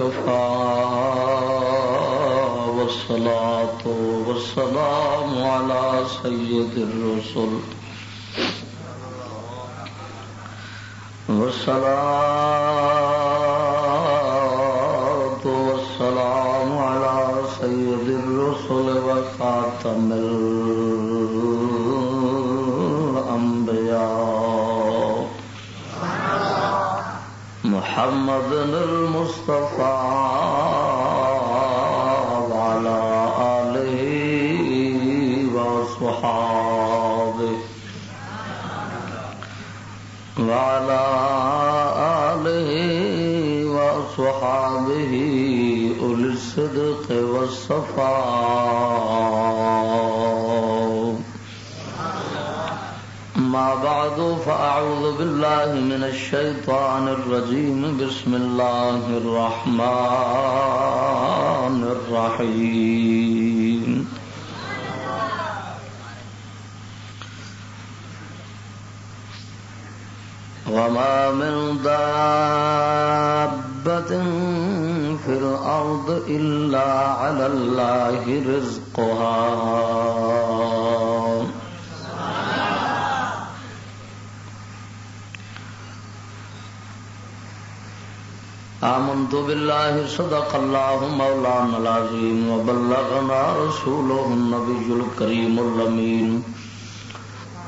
وكفى والصلاة والسلام على سيد الرسل والصلاة والسلام على سيد الرسل وخاتم الأنبياء محمد المصطفى والصفاء ما بعد، فأعوذ بالله من الشيطان الرجيم. بسم الله الرحمن الرحيم. وما من دابة في الأرض إلا على الله رزقها. آمنت بالله، صدق الله مولانا العظيم وبلغنا رسوله النبي الكريم اللمين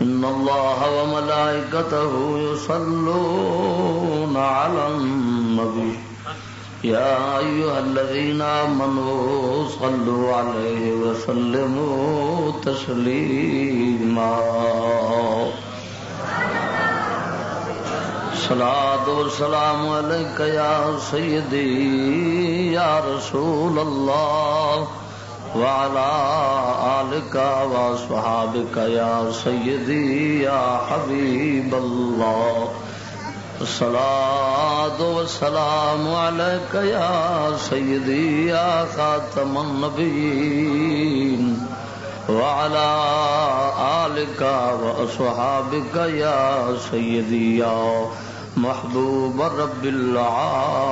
إن الله وملائكته يصلون على النبي يا أيها الذين آمنوا صلوا عليه وسلموا تسليما. صلاة والسلام عليك يا سيدي يا رسول الله وعلى آلك وصحابك يا سيدي يا حبيب الله الصلاة والسلام عليك يا سيدي يا خاتم النبيين وعلى آلك وأصحابك يا سيدي يا محبوب رب العالمين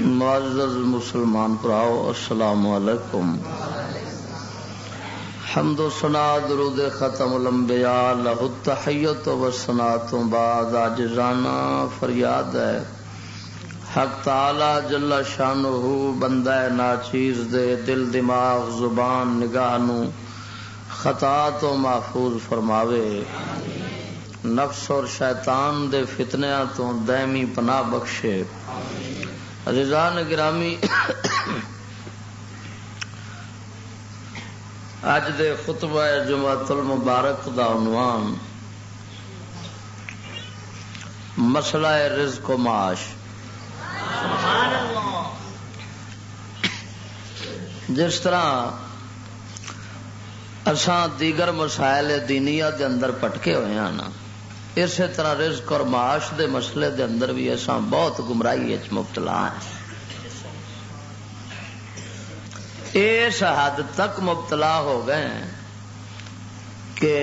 معزز مسلمان پراؤ، السلام علیکم۔ حمد و سنا درود ختم الانبیاء لہ التحیت و سنا تو بعد عجزانہ فریاد ہے۔ حق تعالی جل شانہ بندہ ناچیز دے، دل دماغ، زبان نگاہ نو خطا تو محفوظ فرماوے۔ نفس اور شیطان دے فتنیاں تو دائمی پناہ بخشے۔ رضان گرامی اج دے خطبہ جمعت المبارک دا عنوان مسئلہ رزق و معاش۔ جس طرح اساں دیگر مسائل دینیا دے اندر پٹکے ہوئے ہیں نا اسی طرح رزق اور معاش دے مسئلے دے اندر بھی ایسا بہت گمراہی مبتلا ہے اس حد تک مبتلا ہو گئے ہیں کہ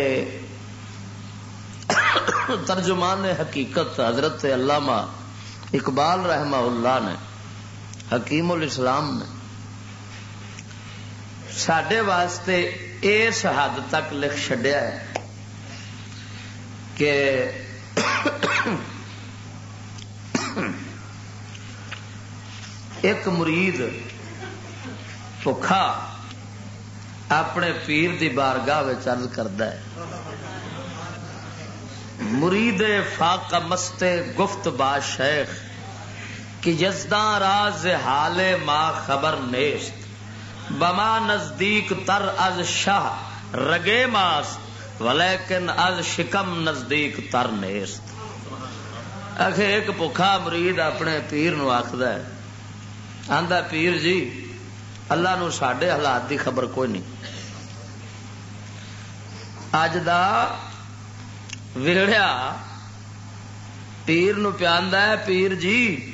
ترجمان حقیقت حضرت علامہ اقبال رحمہ اللہ نے، حکیم الاسلام نے سڈے واسطے اس حد تک لکھ چڈیا ہے کہ ایک مرید بخا اپنے پیر دی بارگاہ چرد کرتا ہے مرید فاق مستے گفت با شیخ کہ جزداں راز حال ما خبر نیست بما نزدیک تر از شاہ رگے ماست ولیکن از شکم نزدیک تر نیست آخر ایک بخا مرید اپنے پیر نو آخد آدھا پیر جی اللہ نو سڈے حالات دی خبر کوئی نہیں۔ اج دا وڑیا پیر نو ہے، پیر جی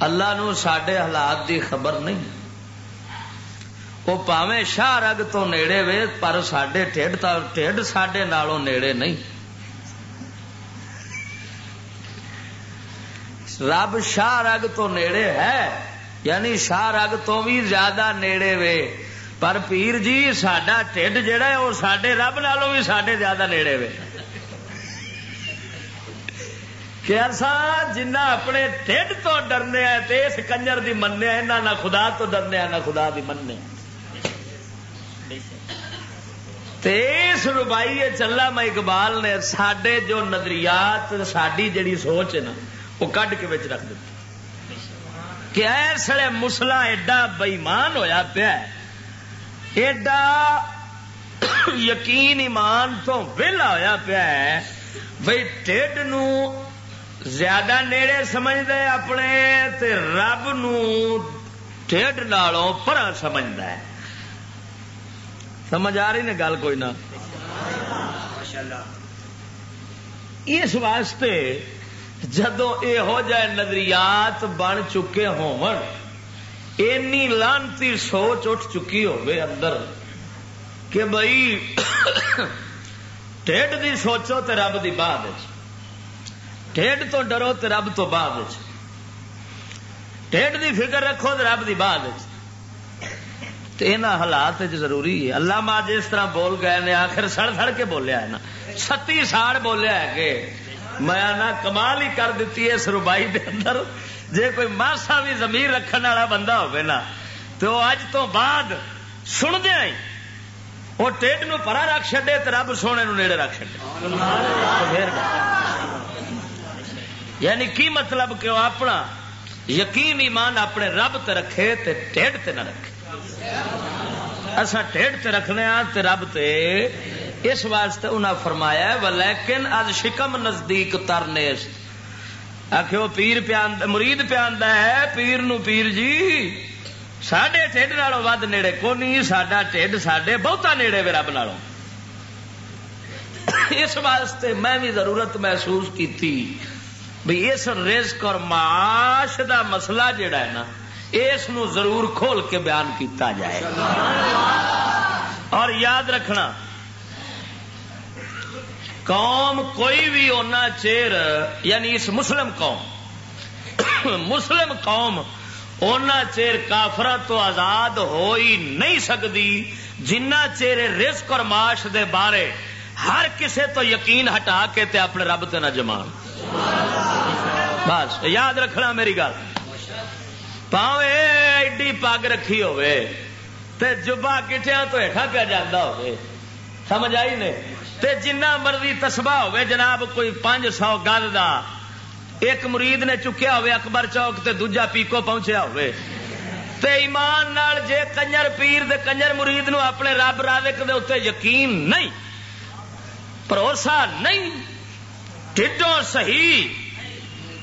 اللہ نو سڈے حالات دی خبر نہیں۔ وہ پاوے شاہ رگ تو نیڑے وے، پر سڈے ٹھڈ ٹھڈ سڈے نالوں نیڑے نہیں۔ رب شاہ رگ تو نیڑے ہے یعنی شاہ رگ تو بھی زیادہ نیڑے وے۔ پر پیر جی سڈا ٹھڈ جہا ہے، وہ سڈے رب نالوں بھی سڈے زیادہ نیڑے وے۔ کہ ایسا جنہ اپنے ٹھڈ تو ڈرنے اس کنجر دی مننے نہ خدا تو ڈرنے نہ خدا دی مننے اس ربائی چلا میں اقبال نے سڈے جو نظریات ساری جڑی سوچ ہے نا، وہ کڈ کے بچ رکھ دیتی کہ اس لیے مسلا ایڈا بئیمان ہویا پیا ایڈا یقین ایمان تو ویلا ہویا پیا بھائی ٹھڈ نو زیادہ نیڑے سمجھتا ہے اپنے تے رب نو ٹھڈ نالوں پرا سمجھتا ہے۔ سمجھ آ رہی نے گل کوئی نہ۔ اس واسطے جدو یہ جائے نظریات بن چکے لانتی سوچ اٹھ چکی اندر کہ بھائی ٹھڈ دی سوچو تے رب دی بعد ٹھڈ تو ڈرو تے رب تو بعد ٹھڈ دی فکر رکھو تے رب دی بعد یہاں حالات ضروری ہے۔ اللہ ماں جس طرح بول گئے نے، آخر سڑ سڑ کے بولیا ہے نا۔ ستی ساڑ بولیا ہے کہ میں نہ کمال ہی کر دیتی ہے اس ربائی دے اندر۔ جے کوئی ماسا بھی زمین رکھنے والا بندہ ہوگا نا، تو اج تو بعد سن دیا ہی وہ ٹیڈ نو پرا رکھ چڈے تو رب سونے نو نیڑے رکھ چڈے یعنی کی مطلب کہ وہ اپنا یقین ایمان اپنے رب تے رکھے تے ٹیڈ تے نہ رکھے۔ اصا ٹھڈ تے رکھنے تے رب تے اس واسطے انہاں فرمایا ہے، ولیکن از شکم نزدیک ترنیس آخو پیر پیاند مرید پیاندا ہے، پیر نو پیر جی ساڈے ٹھڈ نالوں ود نیڑے کو نہیں، ساڈا ٹھڈ ساڈے بہتا نیڑے وے رب نالوں۔ اس واسطے میں بھی ضرورت محسوس کی بھی اس رزق اور معاش دا مسئلہ جڑا ہے نا، اس نو ضرور کھول کے بیان کیتا جائے۔ اور یاد رکھنا قوم کوئی بھی اونا چیر یعنی اس مسلم قوم مسلم قوم اونا چیر کافر تو آزاد ہو ہی نہیں سکتی جنہ چیر رزق اور معاش دے بارے ہر کسے تو یقین ہٹا کے تے اپنے رب تے نہ جمان۔ بس، یاد رکھنا میری گل۔ پاوے ایڈی پگ رکھی ہوے تے جبا کٹیا تو ہیٹا پیا جانا ہوے سمجھ آئی نے تے جنہ مرضی تسبا ہوے جناب کوئی پانچ سو گل دا، ایک مرید نے چکیا ہوے اکبر چوک تے دوجا پیکو پہنچیا ہوے تے ایمان نال جے کنجر پیر دے کنجر مرید نو اپنے رب رازق دے اتنے یقین نہیں بھروسہ نہیں ٹھڈوں صحیح۔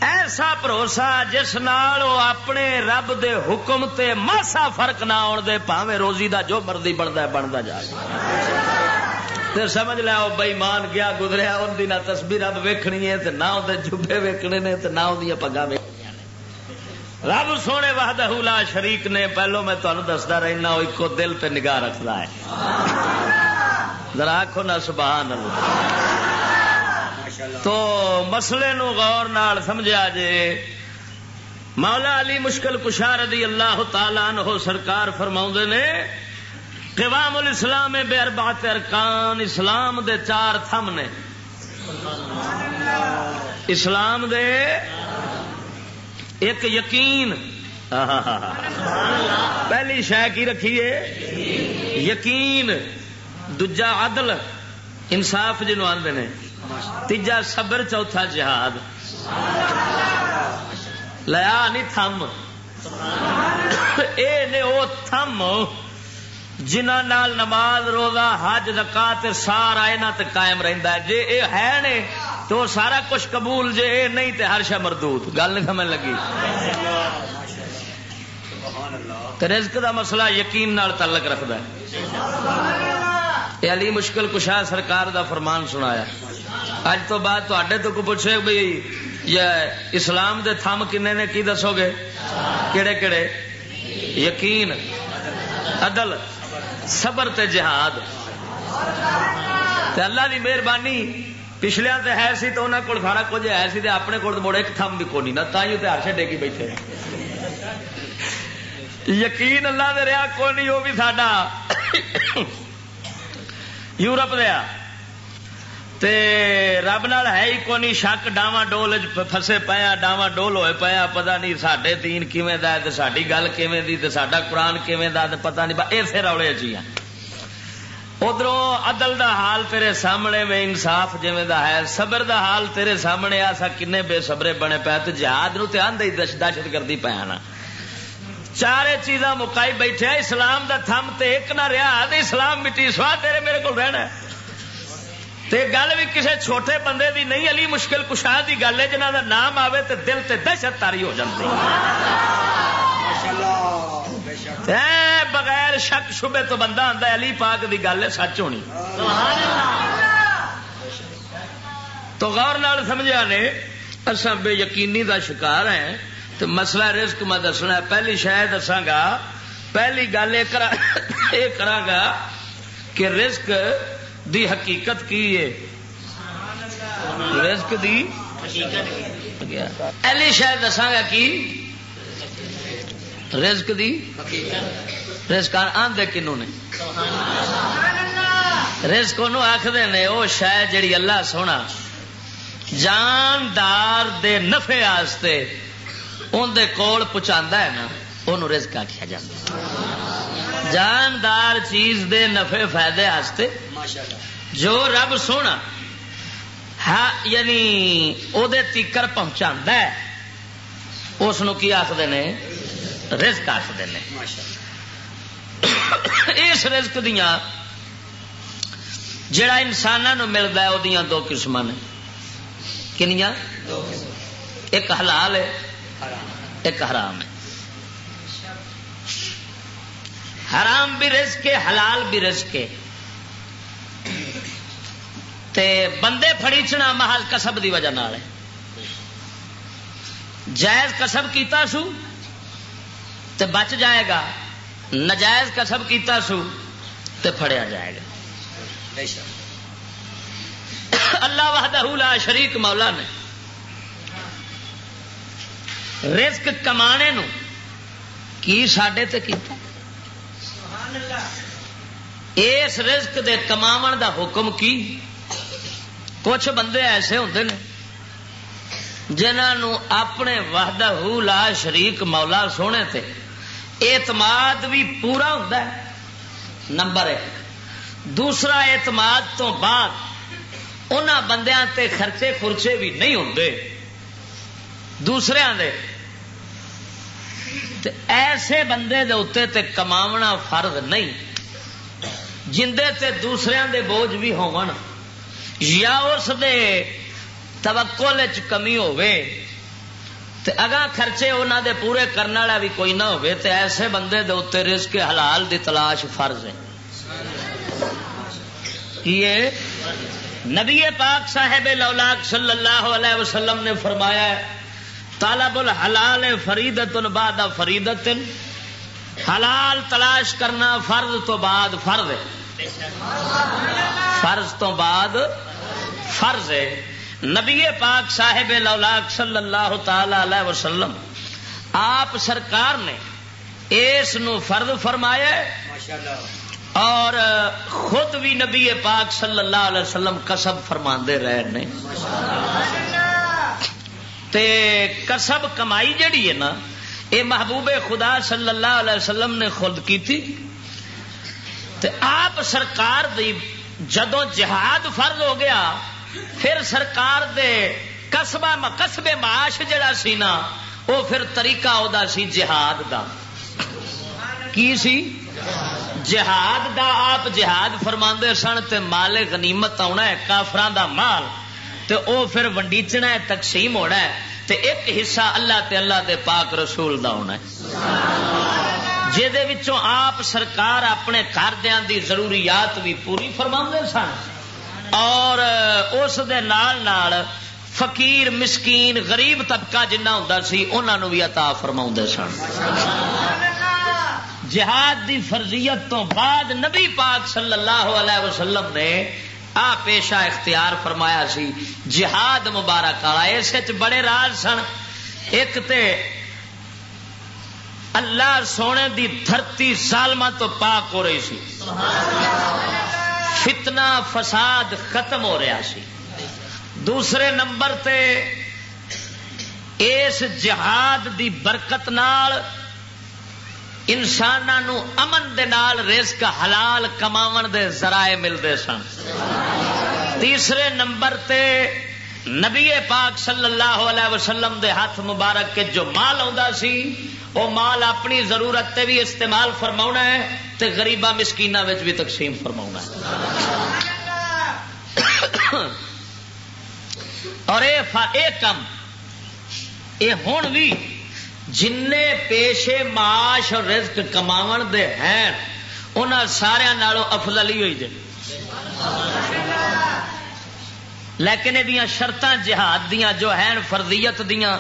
ایسا بھروسہ جس نال وہ اپنے رب دے حکم تے ماسا فرق نہ آن دے پاوے روزی دا جو مرضی بنتا بنتا جائے تے سمجھ لیا وہ بئی گیا گزریا ان کی نہ تصویر رب ویکنی ہے نہ وہ جبے ویکنے نے نہ وہ پگا ویک رب سونے واہد لا شریک نے، پہلو میں تمہیں دستا رہنا وہ ایک دل پہ نگاہ رکھتا ہے۔ ذرا آخو نہ سبحان اللہ تو مسئلے نو غور نال سمجھا جے۔ مولا علی مشکل کشا رضی اللہ تعالیٰ عنہ سرکار فرما نے قوام الاسلام بے اربات ارکان، اسلام دے چار تھم نے۔ اسلام دے ایک یقین۔ پہلی شہ کی رکھیے یقین۔ دجا عدل۔ انصاف جنوب آدھے نے۔ تیجا صبر، چوتھا جہاد۔ لیا نہیں تھم۔ اے او تھم۔ جنہ نال نماز، روزہ، حج، زکات سارا یہاں تے قائم رہندا ہے۔ جے اے ہے نے تو سارا کچھ قبول، جے اے نہیں تے ہر شے مردود۔ گل نہیں سمجھ لگی؟ رزق دا مسئلہ یقین نال تعلق رکھدا ہے۔ اے علی مشکل کشا سرکار دا فرمان سنایا۔ اج تو بعد تے تو کو پوچھے بھائی یہ اسلام دے تھم کنے نے کی دسو گے؟ کہڑے کہڑے یقین، عدل۔ صبر تے جہاد۔ تے اللہ دی مہربانی پچھلیا تو ہے سی تو انہوں کو سارا کچھ ہے سی اپنے کو مڑ ایک تھم بھی کونی نہ تھی ہر چڈے کی بیٹھے۔ یقین اللہ دے رہا کونی وہ بھی ساڈا یورپ دیا تے رب نال ہے ہی کونی شک ڈاواں ڈول فسے پایا ڈاواں ڈول ہوئے پایا پتہ نہیں ساڈے دین کیویں دا تے ساڈی گل کیویں دی، تے ساڈا قرآن کیویں دا تے پتہ نہیں ایسے روڑے چی ہیں۔ ادھر عدل دا حال تیرے سامنے میں انصاف جویں دا ہے، صبر دا حال تیرے سامنے آسا کنے بے صبرے بنے پے تو جہاد نو تے آندے دہشت گردی پیا نا چارے چیزاں مکائی بیٹھے، اسلام دا تھم تے ایک نہ رہا اسلام مٹی سوا تیرے میرے کو رہنا ہے۔ تے گل بھی کسے چھوٹے بندے دی نہیں علی مشکل کشا دی گل ہے جنہ دا نام آوے تے دل تے دہشت تاری ہو جاتی بغیر شک شبے تو بندہ آتا علی پاک دی گل ہے سچ ہونی۔ تو غور نال سمجھا نے اصا بے یقینی دا شکار ہیں۔ تو مسئلہ رزق میں دسنا پہلی شاید دساگا پہلی گل یہ کرا کہ رزق دی حقیقت کی ہے؟ رزق دی پہلی شاید دساگا کی؟ رزق دی رزق آدھے کنو نے؟ رزق آخر نے وہ شاید جڑی اللہ سونا، جاندار دے نفے آستے اندر کول پہنچا ہے نا وہ رزق آخیا جا جاندار چیز دے نفے فائدے آستے جو رب سونا یعنی وہ تیکر پہنچا ہے اس کی آخر نے؟ رزق آخر نے۔ اس رزق دیا جڑا انسانوں ملتا ہے وہ دو قسم نے۔ کنیا ایک حلال ہے ایک حرام ہے۔ حرام بھی رزق کے حلال بھی رزق کے تے بندے فڑیچنا محل کسب دی وجہ نال جائز کسب کیتا سو تے بچ جائے گا۔ نجائز کسب کیتا سو تے پھڑیا جائے گا۔ اللہ وحدہ لا شریک مولا نے رزق کمانے نو کی سڈے کیتا؟ اس رزق دے کما دا حکم کی؟ کچھ بندے ایسے ہوں نے جنہوں اپنے وحدہ لا شریک مولا سونے تے اعتماد بھی پورا ہوتا ہے۔ نمبر ایک۔ دوسرا اعتماد تو بعد ان بندیاں تے خرچے خرچے بھی نہیں ہوں دوسرے دے۔ ایسے بندے دے اتنے تے کماونا فرض نہیں۔ جندے تے دوسرے دے بوجھ بھی ہون یا اس دے توکل کمی ہوے تے اگا خرچے انہوں دے پورے کرنے والا بھی کوئی نہ ہوے تے ایسے بندے دے اتنے رزق حلال دی تلاش فرض ہے۔ یہ نبی پاک صاحب لولاک صلی اللہ علیہ وسلم نے فرمایا ہے، طالب الحلال فریدت بعد فریدت حلال تلاش کرنا فرض تو بعد فرض ہے۔ فرض تو بعد فرض ہے۔ نبی پاک صاحب لولاک صلی اللہ تعالی علیہ وسلم، آپ سرکار نے اس نو فرض فرمایا اور خود بھی نبی پاک صلی اللہ علیہ وسلم کسب فرما رہے تے کسب کمائی جڑی ہے نا یہ محبوب خدا صلی اللہ علیہ وسلم نے خود کی تھی۔ تے آپ سرکار دی جدو جہاد فرض ہو گیا، پھر سرکار دے قصبہ قصبے معاش جڑا سی نا وہ پھر طریقہ او سی جہاد دا۔ کی سی؟ جہاد دا آپ جہاد فرما سن تے مال غنیمت آنا ہے، کافران دا مال۔ تے او پھر ونڈیچنا ہے، تقسیم ہونا ہے۔ تے ایک حصہ اللہ تے اللہ دے پاک رسول دا ہونا ہے۔ جہدے وچوں آپ سرکار اپنے گھردیاں دی ضروریات بھی پوری فرما سن۔ اور اس دے نال نال فقیر، مسکین، غریب طبقہ جنہ ہوں سی انہوں بھی عطا فرما سن۔ جہاد دی فرضیت تو بعد نبی پاک صلی اللہ علیہ وسلم نے آ پیشہ اختیار فرمایا سی، جہاد مبارک والا۔ اس بڑے راز سن۔ ایک تے اللہ سونے دی دھرتی سالما تو پاک ہو رہی سی۔ فتنہ، فساد ختم ہو رہا سی۔ دوسرے نمبر تے اس جہاد دی برکت نال انسانوں امن دے نال رزق حلال کماون دے ذرائع ملتے سن۔ تیسرے نمبر تے نبی پاک صلی اللہ علیہ وسلم دے ہاتھ مبارک کے جو مال آتا سی وہ مال اپنی ضرورت تے بھی استعمال فرما ہے تے غریبا مسکینا بھی تقسیم فرما ہے۔ اور اے کم، اے ہوں بھی جن پیشے معاش اور رزق کما دے ہیں ان سارا افضل ہی ہوئی دے۔ لیکن یہ شرط جہاد دیا جو ہیں، فردیت دیا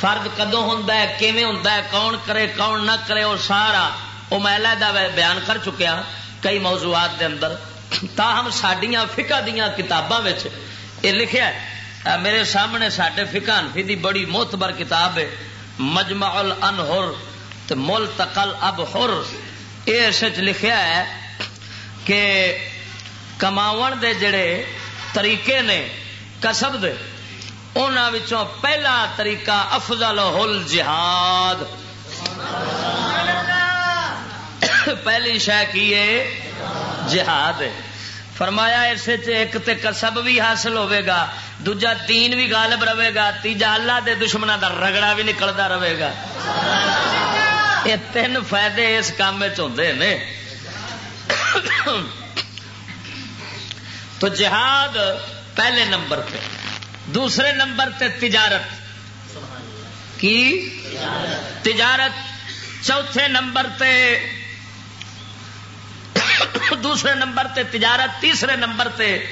فرد کدو ہوں کیون ہوں کون کرے، کون نہ کرے اور سارا وہ میں علیحدہ بیان کر چکیا ہاں کئی موضوعات دے اندر۔ تاہم سڈیا فکا دیا کتاباں یہ لکھا ہے میرے سامنے سڈے فکا انفی دی بڑی موتبر کتاب ہے، مجمع الانہر تے ملتقل اب ہر یہ لکھا ہے کہ کماون دے جڑے طریقے نے، کسب دے انہوں پہلا طریقہ افضل ہل جہاد۔ پہلی شہ کی ہے؟ جہاد فرمایا اس ایک تے کسب بھی حاصل ہوے گا، دوجا تین بھی غالب رہے گا، تیجا اللہ دے دشمنوں کا رگڑا بھی نکلتا رہے گا۔ یہ تین فائدے اس کام ہوتے تو جہاد پہلے نمبر پہ۔ دوسرے نمبر تے تجارت کی؟ تجارت چوتھے نمبر تے دوسرے نمبر تے تجارت تیسرے نمبر تے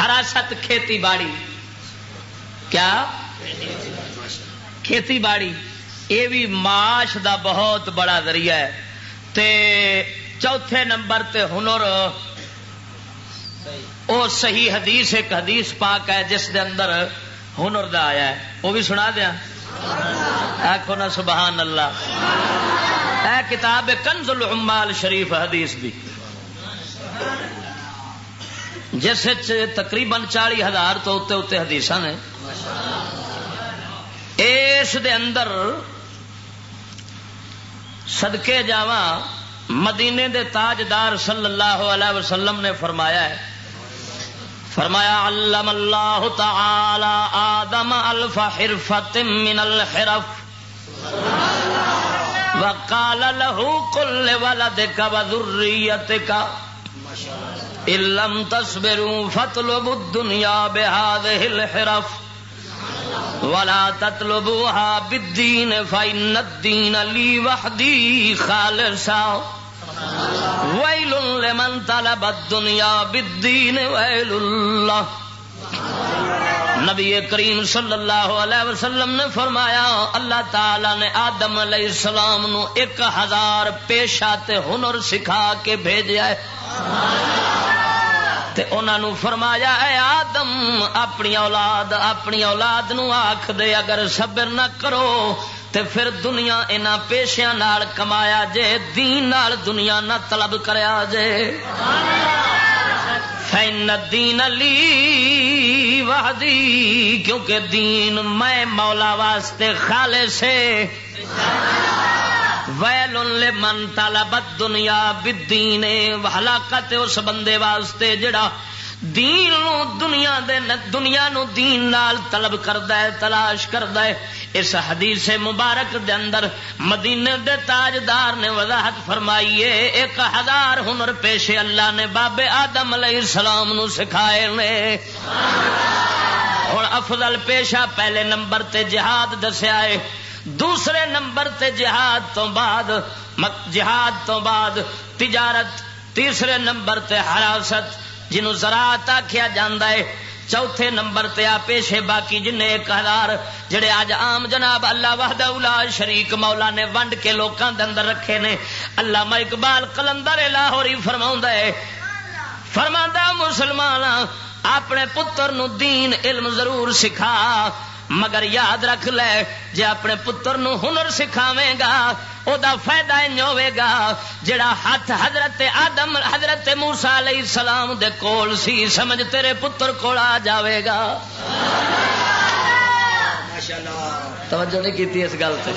ہراست کھیتی باڑی کیا؟ کھیتی باڑی۔ یہ بھی معاش دا بہت بڑا ذریعہ ہے۔ تے چوتھے نمبر تے ہنر وہ صحیح حدیث، ایک حدیث پاک ہے، جس دے اندر ہنر دا آیا ہے۔ وہ بھی سنا دیا؟ آخو نا سبحان اللہ۔ اے کتاب کنز العمال شریف حدیث دی۔ جس تقریباً چالی ہزار تو اتنے اتنے حدیث نے۔ اس دے اندر سدکے جاوا مدینے دے تاجدار صلی اللہ علیہ وسلم نے فرمایا ہے۔ فرمایا، علم اللہ تعالی آدم الف حرفت من الحرف. وقال له كل ولدك وذريتك. ان لم تصبروا فاطلبوا الدنيا بهذه الحرف. ولا تطلبوها بالدين، فإن الدين لي وحدي خالصا. ویل لمن طلب الدنیا بالدین ویل اللہ نبی کریم صلی اللہ علیہ وسلم نے فرمایا، اللہ تعالی نے آدم علیہ السلام نو ایک ہزار پیشہ تے ہنر سکھا کے بھیجا ہے۔ تے انہاں نو فرمایا، اے آدم، اپنی اولاد اپنی اولاد نو آکھ دے، اگر صبر نہ کرو تے پھر دنیا ان پیشیا نال کمایا جے، دین نال دنیا نہ طلب کریا جے۔ فین دین علی وحدی کیونکہ دین میں مولا واسطے خالے سے ویل من طلب دنیا بدین ہلاکت اس بندے واسطے جڑا دین نو دنیا دے، دنیا نو دین نال طلب کردا ہے، تلاش کردا ہے۔ اس حدیث مبارک دے اندر مدینے دے تاجدار نے وضاحت فرمائی ہے ایک ہزار ہنر پیشے اللہ نے بابے آدم علیہ السلام نو سکھائے نے۔ ہوں افضل پیشہ پہلے نمبر تے جہاد دسیا ہے، دوسرے نمبر تے جہاد تو بعد جہاد تو بعد تجارت، تیسرے نمبر تے حراست جنو زراعت آخیا جا چوتھے نمبر تے آ پیشے باقی جن ایک ہزار، جڑے اج عام جناب اللہ وحد شریک مولا نے ونڈ کے لوکاں دے اندر رکھے نے۔ اللہ اقبال کلندر لاہوری فرما ہے فرما مسلمان اپنے پتر نو دین علم ضرور سکھا، مگر یاد رکھ لے، جے اپنے پتر نو ہنر سکھاوے گا او دا فائدہ ہوے گا جڑا ہاتھ حضرت آدم حضرت موسا علیہ السلام دے کول سی سمجھ تیرے پتر کول آ جاوے گا توجہ نہیں کی اس گل سے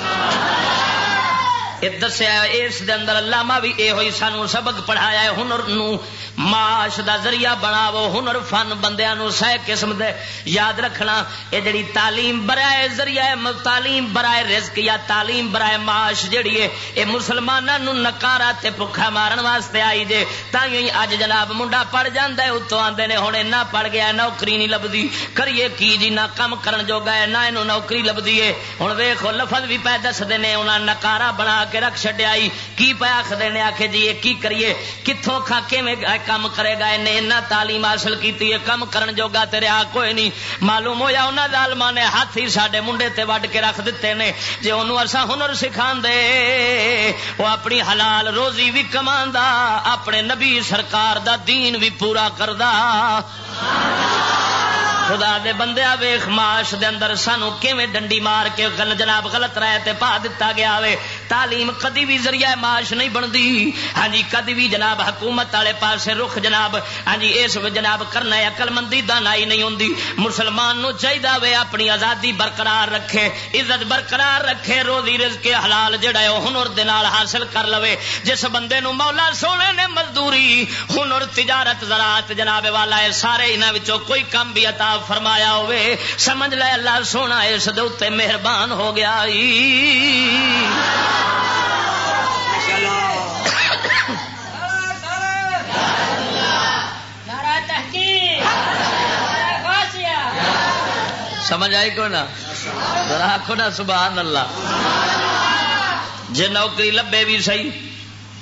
دسیا اس دے اندر علامہ بھی یہ ہوئی سانو سبق پڑھایا ہے، ہنر نو معاش دا ذریعہ بناو، ہنر فن بندیاں نو سہ قسم دے، یاد رکھنا، یہ جڑی تعلیم برائے ذریعہ تعلیم برائے رزق یا تعلیم برائے معاش جڑی ہے، یہ مسلمانوں نکارا تے بھکھا مارن واسطے آئی جے تھی اج جناب منڈا پڑھ جاندہ ہے، اتوں آندے نے ہن نہ پڑھ گیا نوکری نہیں لبدی، کریے کی جی نہ کم کرن جوگا ہے، نہ اینو نوکری لبدی ہے۔ ہن ویکھو، لفظ بھی پے دسدے نے انہاں نکارا بنا کے رکھ چڈیا کی پیا آخر نے آخ جی یہ کی کریے؟ کتوں کھا کے کام کرے گا انہیں تعلیم حاصل کی کم کرن جوگا تیرے آ، کوئی نہیں۔ معلوم ہوا انہوں دالما نے ہاتھ ہی سارے منڈے تے وڈ کے رکھ دیتے ہیں جی انہوں اصا ہنر سکھا دے وہ اپنی حلال روزی بھی کما اپنے نبی سرکار دا دین بھی پورا کردا۔ خدا دے بندے ویخ معاش دے اندر سانو کیویں ڈنڈی مار کے گل جناب غلط رائے تے پا دتا گیا وے۔ تعلیم کدی بھی ذریعہ معاش نہیں بنتی۔ ہاں جی کدی بھی جناب حکومت والے پاسے رخ جناب ہاں جی اس جناب کرنا اقل مندی دانائی نہیں ہوندی۔ مسلمان نو چاہیے وے اپنی آزادی برقرار رکھے، عزت برقرار رکھے، روزی رزق حلال جڑا ہے، ہنر دے نال حاصل کر لوے۔ جس بندے نو مولا سونے نے مزدوری، ہنر، تجارت، زراعت جناب والا ہے، سارے انہاں وچوں کوئی کم بھی عطا فرمایا ہوئے سمجھ لے اللہ سونا اس دے مہربان ہو گیا ہی سمجھ آئی کو نا ذرا آخو نا سبحان اللہ۔ جی نوکری لبے بھی صحیح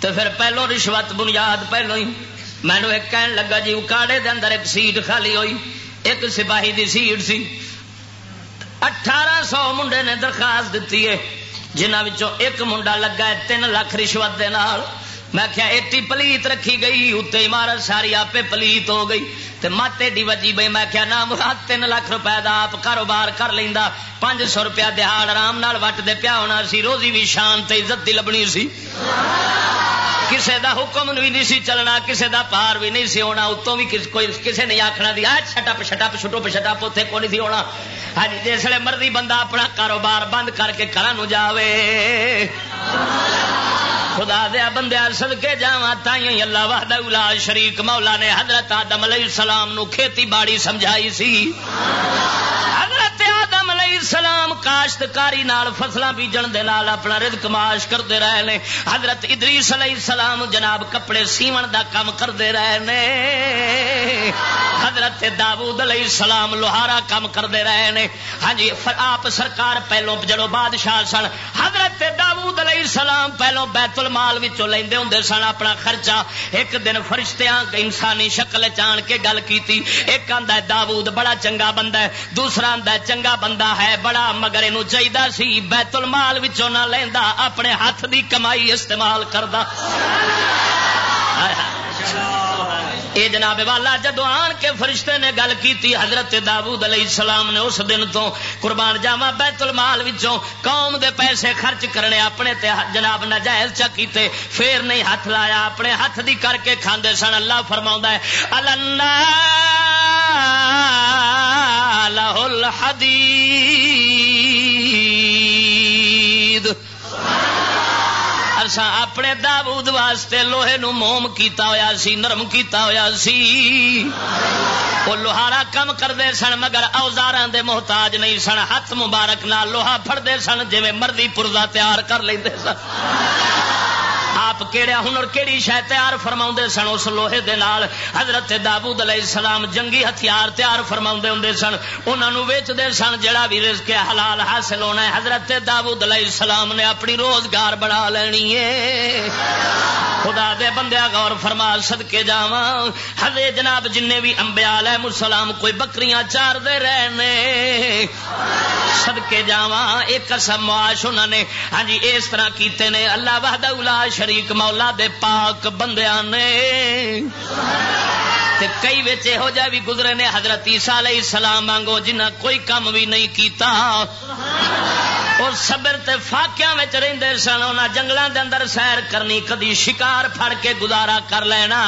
تو پھر پہلو رشوت بنیاد پہلو ہی۔ مینو ایک کہن لگا جی اکاڑے دے اندر ایک سیٹ خالی ہوئی۔ ایک سپاہی دی سیٹ سی۔ اٹھارہ سو منڈے نے درخواست دیتی ہے۔ جنہوں ایک منڈا لگا ہے تین لاکھ رشوت دے نال میں کیا ایٹی پلیت رکھی گئی اتنے عمارت ساری آپ پلیت ہو گئی۔ تے مت ایڈی وجی بھائی میں کیا نام تین لاکھ روپے دا آپ کاروبار کر لینا پانچ سو روپیہ دہاڑ آرام وٹ دے پیا ہونا سی، روزی بھی شان تے عزت دی لبنی سی۔ کسے دا حکم بھی نہیں سی چلنا، کسے دا پار بھی نہیں سی ہونا، اتوں بھی کوئی کسے نہیں آخنا دی، آج چھٹپ چھٹپ چھٹو چھٹپ اتنے کو نہیں سی ہونا۔ ہاں جی جس مرضی بندہ اپنا کاروبار بند کر کے گھر جاوے۔ خدا دیا بندیا سد کے جا تھی اللہ وحد شریک مولا نے حضرت آدم علیہ السلام نو کھیتی باڑی سمجھائی سی۔ حضرت آدم علیہ السلام کاشتکاری نال فصل بیجن دے نال اپنا رزق معاش کرتے رہے نے۔ حضرت ادریس علیہ السلام جناب کپڑے سیون دا کام کرتے رہے نے۔ حضرت داود علیہ السلام لوہارا کام کرتے رہے نے۔ ہاں جی آپ سرکار پہلو جڑو بادشاہ سن، حضرت داود علیہ السلام پہلو بیت المال لیندے ہوں سن۔ اپنا خرچہ ایک دن فرشتیاں انسانی شکل چان کے گل کی ایک آدھا داود بڑا چنگا بندہ ہے، دوسرا آدھا چنگا بندہ ہے، بڑا مگر یہ چاہیے سی۔ بیت المال نہ لینا اپنے ہاتھ دی کمائی استعمال کرتا اے جناب والا، جدو آن کے فرشتے نے گل کی حضرت داود علیہ السلام نے اس دن تو قربان جاوا بیت المال وچوں قوم دے پیسے خرچ کرنے اپنے تے جناب نجائز چا کیتے، پھر نہیں ہاتھ لایا، اپنے ہاتھ دی کر کے کھاندے سن۔ اللہ فرماؤں ہے اللہ لہ الحدید اسا اپنے داود واسطے لوہے نو موم کیتا ہویا سی، نرم کیتا ہویا سی۔ وہ لوہارا کم کرتے سن، مگر اوزار دے محتاج نہیں سن۔ ہاتھ مبارک نہ لوہا پھڑدے سن جی مرضی پرزا تیار کر لیندے سن۔ آپ کیڑا ہنر کیڑی شہ تیار فرما سن، اس لوہے دے نال حضرت دابود علیہ السلام جنگی ہتھیار تیار فرما ہوں سن انہوں ویچتے سن جڑا بھی رزق حلال حاصل ہونا ہے۔ حضرت دابود علیہ السلام نے اپنی روزگار بنا لینی ہے۔ خدا دے بندیا غور فرما سد کے جا ہلے جناب جن بھی امبیا علیہ السلام کوئی بکریاں چار دے رہنے۔ سد کے جا ایک قسم معاش انہوں نے ہاں جی اس طرح کیتے نے۔ اللہ وحدہ شریک مولا دے پاک بندیاں نے۔ تے کئی بچ یہو جہ بھی گزرے نے، حضرت عیسیٰ علیہ السلام مانگو جنہ کوئی کم بھی نہیں کیتا۔ سبحان اور سبر تے فاقیاں وچ رہندے سن، انہاں جنگلاں دے اندر سیر کرنی، کدی شکار پھڑ کے گزارا کر لینا۔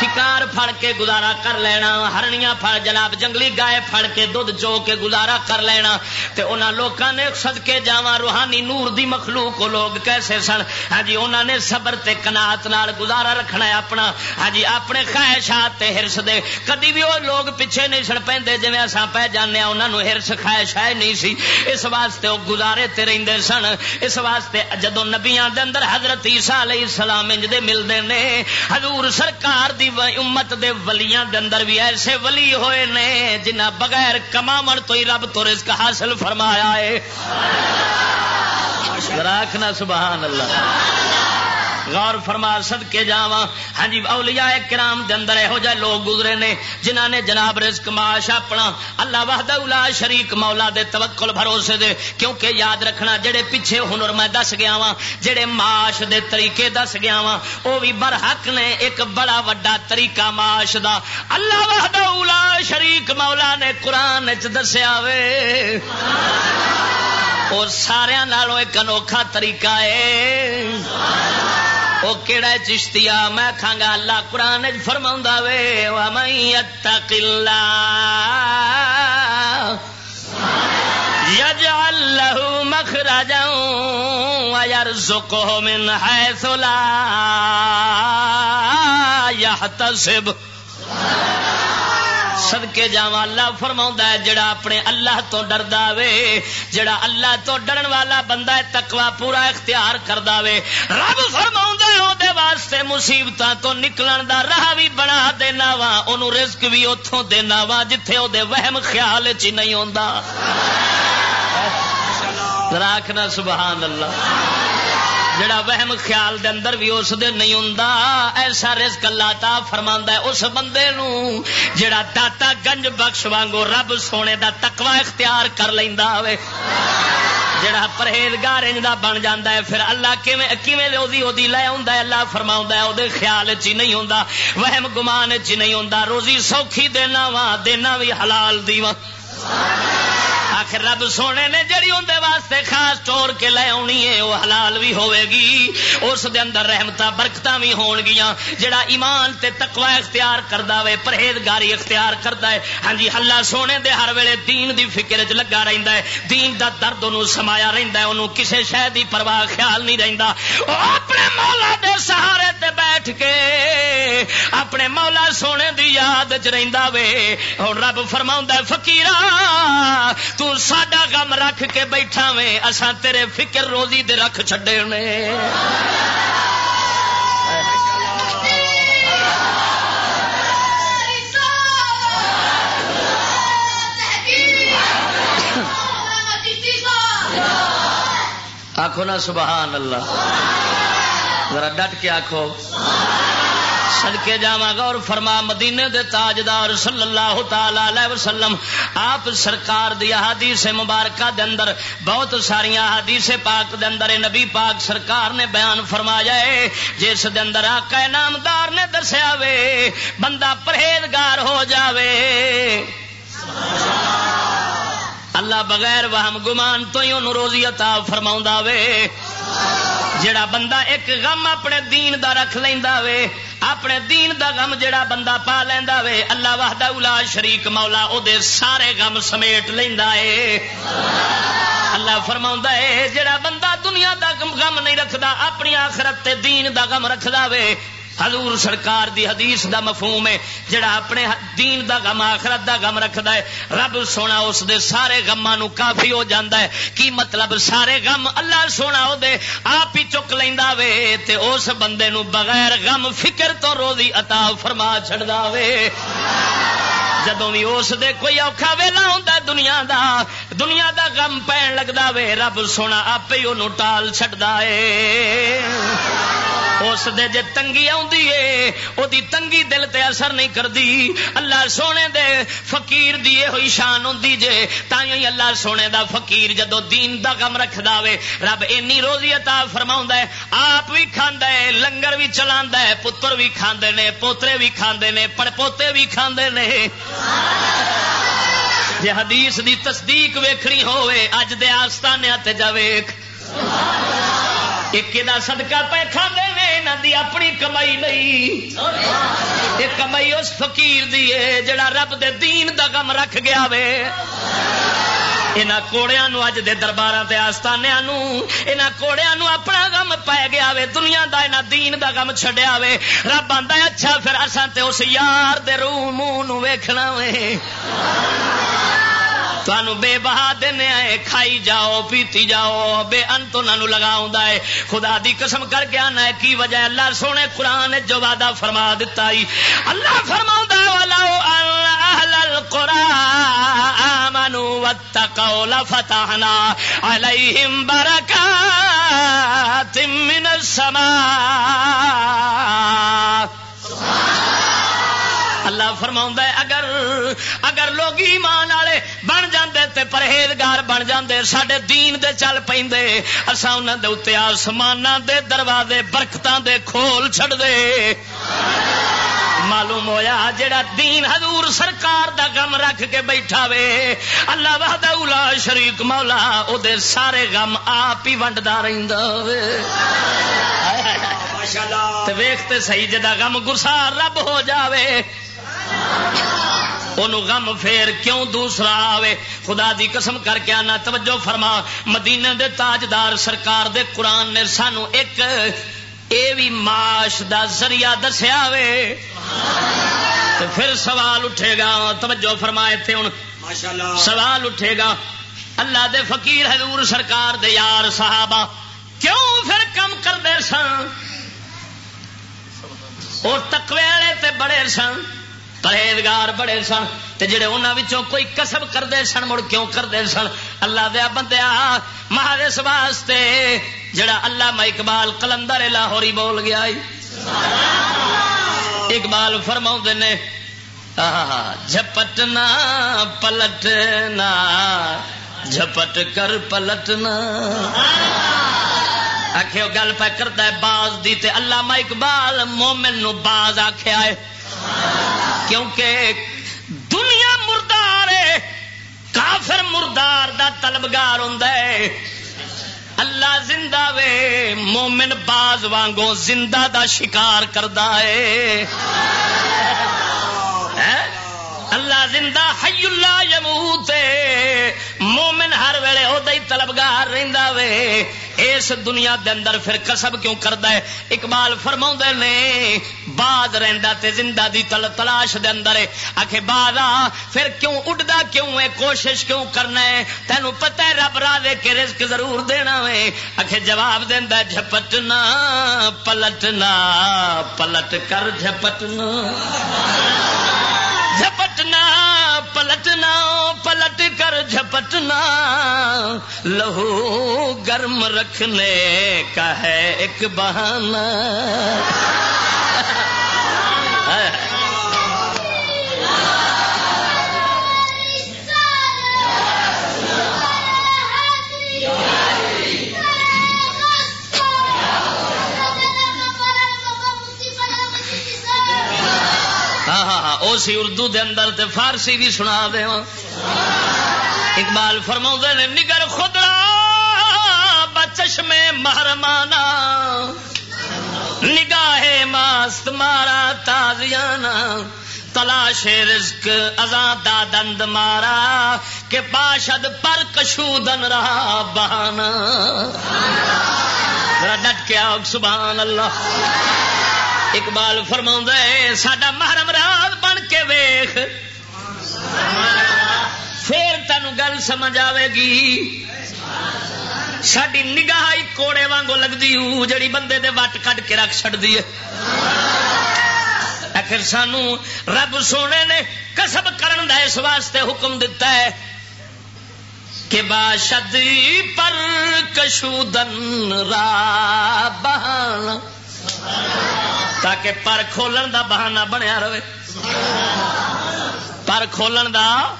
شکار پھڑ کے گزارا کر لینا، ہرنیاں پھڑ، جناب جنگلی گائے پھڑ کے دودھ چو کے گزارا کر لینا۔ تے انہاں لوکاں نے صدکے جاواں، روحانی نور دی مخلوق کو لوگ کیسے سن؟ ہاں جی انہاں نے صبر تے قناعت نال گزارا رکھنا ہے اپنا۔ ہاں جی اپنے خواہشات تے ہرس دے۔ کدی بھی وہ لوگ پیچھے نہیں سن پیندے جویں اساں پہ جانے انہاں نو ہرس خواہش ہے نہیں سی۔ اس واسطے وہ گزارے تے رہندے سن۔ اس واسطے جدوں نبیاں دے اندر حضرت عیسیٰ علیہ السلام انج دے ملدے نے حضور سرکار دی امت دے ولیاں دے اندر بھی ایسے ولی ہوئے نے جنہ بغیر کماون تو ہی رب تو رزق حاصل فرمایا ہے۔ راکھنا سبحان اللہ۔ غور فرما سد کے جا ہاں جی اولیاء کرام دے اندر یہو جہ لوگ گزرے نے جنہ نے جناب رزق معاش اپنا، اللہ وحدہ الا شریک مولا دے توکل بھروسے دے، کیونکہ یاد رکھنا جڑے پیچھے ہنر میں دس گیا وا جڑے معاش دے طریقے دس گیا وا وہ بھی برحق نے، ایک بڑا وڈا طریقہ معاش دا۔ اللہ وحدہ الا شریک مولا نے قرآن چ دسیا وے۔ اور سارا نالوں ایک انوکھا طریقہ ہے وہ کہڑا چشتیا میں کھانگا اللہ قرآن فرما وے کلا یج اللہ مخرا جاؤں یار سکو من ہے سلا یا تصب سدکے جا اللہ فرما ہے، جڑا اپنے اللہ تو ڈردا وے، جڑا اللہ تو ڈرن والا بندہ ہے تکوا پورا اختیار کردا وے۔ رب فرما دے واسطے مصیبت تو نکلن دا راہ بھی بنا دینا وا ان رزق بھی اتوں دینا وا، جتھے وہ وہم خیال چ نہیں آتا راکھنا سبحان اللہ۔ جڑا وہم خیال دے اندر بھی اس دے نہیں ہوں ایسا رزق اللہ تا فرما ہے اس بندے نو، جڑا داتا گنج بخش وانگو رب سونے دا تکوا اختیار کر لینا ہوئے۔ جڑا پرہیزگار انجدا بن جاتا ہے، پھر اللہ کیویں کیویں لے لے آ اللہ فرما ہے خیال چ نہیں ہوں وہم گمان چ نہیں ہوں روزی سوکھی دینا وا، دینا بھی حلال دی وا آخر رب سونے نے جڑی اندر واسطے خاص ٹور کے لے آنی ہے، وہ حلال بھی ہوے گی، اس دے اندر رحمت برکت بھی ہون گیا جڑا ایمان تے تقوی اختیار کردا وے، پرہیزگاری اختیار کردا ہے ہاں جی اللہ سونے دے ہر ویلے دین دی فکر چ لگا رہندا ہے، دین دا درد انہوں سمایا رہندا ہے، انہوں کسے شے دی پرواہ، خیال نہیں رہندا او اپنے مولا دے سہارے تے بیٹھ کے، اپنے مولا سونے دی یاد چ رہندا وے اور رب فرماوندا ہے، فقیرا تو ساڈا غم رکھ کے بیٹھا وے اسا تیرے فکر روزی دے رکھ چھڈے نے۔ آخو نا سبحان اللہ۔ ذرا ڈٹ کے آخو سدکے جا غور فرما مدینے دے تاجدار صلی اللہ تعالی علیہ وسلم، آپ سرکار دی حدیث مبارکہ دے اندر، بہت ساری حدیث پاک دے اندر نبی پاک سرکار نے بیان فرمایا ہے، جس دے اندر آقا نامدار نے دسیا وے، بندہ پرہیزگار ہو جاوے۔ اللہ بغیر وہم گمان تو ہی انہوں روزی عطا فرما وے۔ جڑا بندہ ایک غم اپنے دین دا رکھ لینا وے، اپنے دین دا غم جڑا بندہ پا لینا وے، اللہ وحدہ الا شریک مولا، او دے سارے غم سمیٹ لینا ہے اللہ فرما ہے جڑا بندہ دنیا دا غم غم نہیں رکھدا، اپنی آخرت تے دین دا غم رکھدا وے حضور سرکار دی حدیث دا مفہوم ہے، جڑا اپنے دین دا غم، آخرت دا غم رکھدا ہے۔ رب سونا اس دے سارے غماں نو کافی ہو جاندا ہے۔ کی مطلب سارے غم؟ اللہ سونا او دے آپ ہی چک لیندا وے تے اس بندے نو بغیر غم فکر تو روزی عطا فرما چھڑدا وے۔ جدوں بھی اس دے کوئی اوکھا ویلا ہوندا دنیا دا دنیا دا غم پین لگدا وے، رب سونا آپ ہی اونوں ٹال چھڑدا اے۔ اس دے جے تنگی آدھی تنگی دل تے اثر نہیں کرتی اللہ سونے دے فقیر دی ہوئی شان ہوں جے تھی اللہ سونے دا فقیر جدو دین دا غم رکھ دے رب اینی روزی عطا فرما ہے آپ بھی کھانا ہے لنگر بھی چلا ہے پتر بھی کھاندے نے، پوترے بھی کھاندے نے، پڑپوتے بھی کھاندے نے۔ جی حدیث دی تصدیق ویکھنی ہوئے اج دے آستانے تے جا ویکھ۔ ایک سدکا پہ کھانے نے دی اپنی کمائی نہیں۔ یہ کمائی اس فقیر دی ہے، جڑا رب دے دین دا غم رکھ گیا وے۔ یہاں کوڑیا اج دے دربار سے آستانیا یہاں کوڑیا اپنا غم پی گیا وے دنیا دا یہاں دین دا غم چڈیا وے رب آتا اچھا پھر اصا تے اس یار دے روح منہ ویکھنا وے تمہوں بے بہا دینے آئے کھائی جاؤ پیتی جاؤ بے انت انہوں لگاؤں ہے خدا دی قسم کر کے آنا ہے کی وجہ اللہ سونے قرآن جو وعدہ فرما دیتا ہی اللہ فرما والا اہل القرآن آمنوا واتقوا لفتحنا علیہم برکات من السماء. اللہ فرما ہے اگر اگر لوگ ایمان والے بن جاندے تے پرہیزگار بن جاندے سڈے دین دے چل پے اصا انہوں دے اتنے آسمان دے دروازے برکتاں دے کھول چھڑ دے معلوم ہویا جڑا دین حضور سرکار دا غم رکھ کے بیٹھا وے۔ اللہ وحدہ اولا شریک مولا او دے سارے غم آپ ہی ونڈدا رہندا وے۔ تے ویکھتے صحیح جدا غم گسار رب ہو جاوے۔ غم پھر کیوں دوسرا آوے؟ خدا دی قسم کر کے آنا توجہ فرما۔ مدینے دے تاجدار سرکار دے قرآن نے سانو ایک اے بھی معاش دا ذریعہ دسیا وے۔ تو پھر سوال اٹھے گا توجہ فرمائے تھے ہوں سوال اٹھے گا اللہ دے فقیر حضور سرکار دے یار صحابہ کیوں پھر کم کرتے سن؟ اور تقوی والے تے بڑے سن۔ پرہیزگار بڑے سن تے جڑے انہوں کوئی کسب کرتے سن مڑ کیوں کرتے سن؟ اللہ دیا بندیا مہارس واسطے جڑا اللہ میں اقبال کلندر لاہوری بول گیا اقبال فرما نے جھپٹنا پلٹنا جھپٹ کر پلٹنا۔ آخو گل پہ کرتا ہے باز دی تے اللہ اقبال مومن نو باز آخیا ہے کیونکہ دنیا مردار ہے، کافر مردار دا طلبگار ہوں اللہ زندہ وے، مومن باز وانگو زندہ دا شکار کردا ہے۔ ہاں؟ اللہ زندہ حی اللہ یموت مومن ہر ویلے وہ طلبگار رہندا وے۔ اس دنیا دے اندر پھر کسب کیوں کردا ہے؟ اقبال فرما نے، بعد رہندا تے زندہ دی تل تلاش دے اندر ہے۔ آخے بعد پھر کیوں اڈدا؟ کیوں ہے کوشش کیوں کرنا ہے؟ تینوں پتہ ہے رب راہ دے کے رزق ضرور دینا وے۔ آخے جواب دیندا ہے، جھپٹنا، پلٹنا، پلٹ کر جھپٹنا۔ جھپٹنا پلٹنا پلٹ کر جھپٹنا لہو گرم رکھنے کا ہے ایک بہانہ ہاں ہاں, ہاں. سی اردو دے اندر تے فارسی بھی سنا دے ہاں. اقبال فرما نے، نگر خدرا بچش میں مہرمانا نگاہ ماست مارا تازیانا تلاش رزق ازاں دند مارا، کہ پاشد پر کشودن رہا بہانا ڈٹ کے آؤ، سبحان اللہ. اقبال فرما سڈا محرم راز بن کے ویخ۔ پھر تین گل سمجھ آئے گی۔ ساری نگاہ کوڑے وانگو لگتی جڑی بندے دے وٹ کٹ کے رکھ چڑتی ہے۔ آخر سانو رب سونے نے کسب کرن دا اس واسطے حکم دیتا ہے کہ باشد پر کشودن را بہان تاکہ پر کھولن دا بہانہ بنیا رہے۔ پر کھولن دا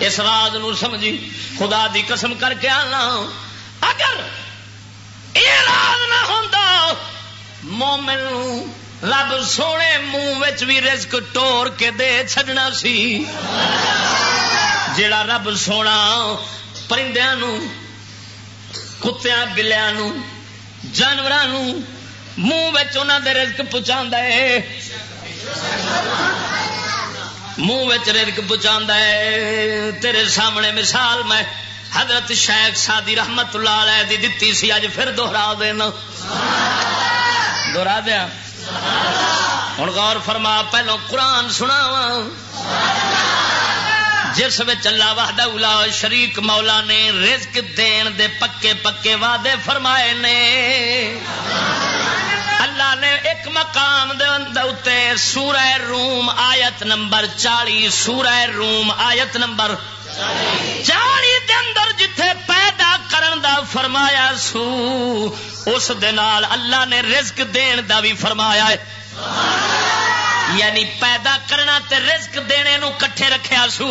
اس راز نو سمجھی۔ خدا دی قسم کر کے آنا۔ اگر یہ راز نہ ہوں مومن رب سونے منہ بھی رزق ٹور کے دے چڈنا سی۔ جڑا رب سونا پرندیا کتیا بلیا جانور منہ دے رزق پہنچا ہے۔ منہ رزق پہنچا ہے۔ تیرے سامنے مثال میں حضرت شیخ سادی رحمت اللہ علیہ دی دتی سی اج پھر دوہرا دینا دوہرا دیا۔ ہوں غور فرما، پہلو قرآن سنا جس اللہ وحدہ اولا شریک مولا نے رزق دین دے پکے پکے وعدے فرمائے نے۔ اللہ نے ایک مقام دے سورہ روم آیت نمبر چالی، سورہ روم آیت نمبر چالی دے اندر جتھے پیدا کرن دا فرمایا سو، اس دنال اللہ نے رزق دین دا بھی فرمایا ہے۔ یعنی پیدا کرنا تے رزق دینے نو کٹھے رکھیا سو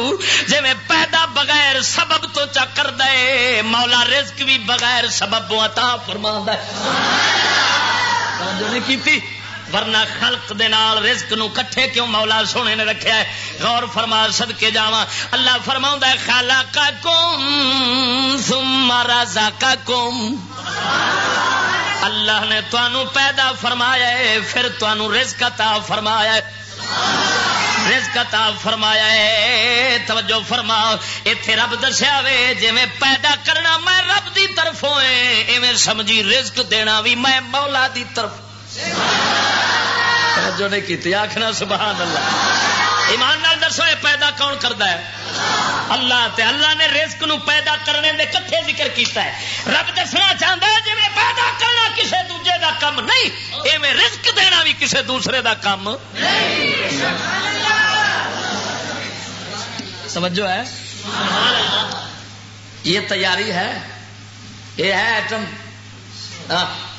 جی میں پیدا بغیر سبب تو چا کر دے، مولا رزق بھی بغیر سبب عطا فرما دے۔ جو نہیں کیتی، ورنہ خلق دے نال رزق نو کٹھے کیوں مولا سونے نے رکھیا ہے؟ غور فرما، صدقے جاواں۔ اللہ فرماؤں ہے، خلقکم ثم رزقکم۔ اللہ نے تانوں پیدا فرمایا ہے، پھر تانوں رزق عطا فرمایا ہے۔ رزق عطا فرمایا ہے۔ توجہ فرما۔ ایتھے رب دسیا وے، جویں پیدا کرنا میں رب دی طرفوں ہے، ایویں سمجھی رزق دینا بھی میں مولا دی طرف توجہ نہیں کی آخنا سبحان اللہ۔ ایمان نال دسو، یہ پیدا کون کرتا ہے؟ اللہ تے اللہ نے رزق نو پیدا کرنے دے کٹھے ذکر کیتا ہے۔ رب دسنا چاہتا ہے جی پیدا کرنا کسے دوجے دا کم نہیں، ایویں رزق دینا بھی کسے دوسرے دا کم سمجھو ہے؟ یہ تیاری ہے، یہ ہے ایٹم۔ ہاں۔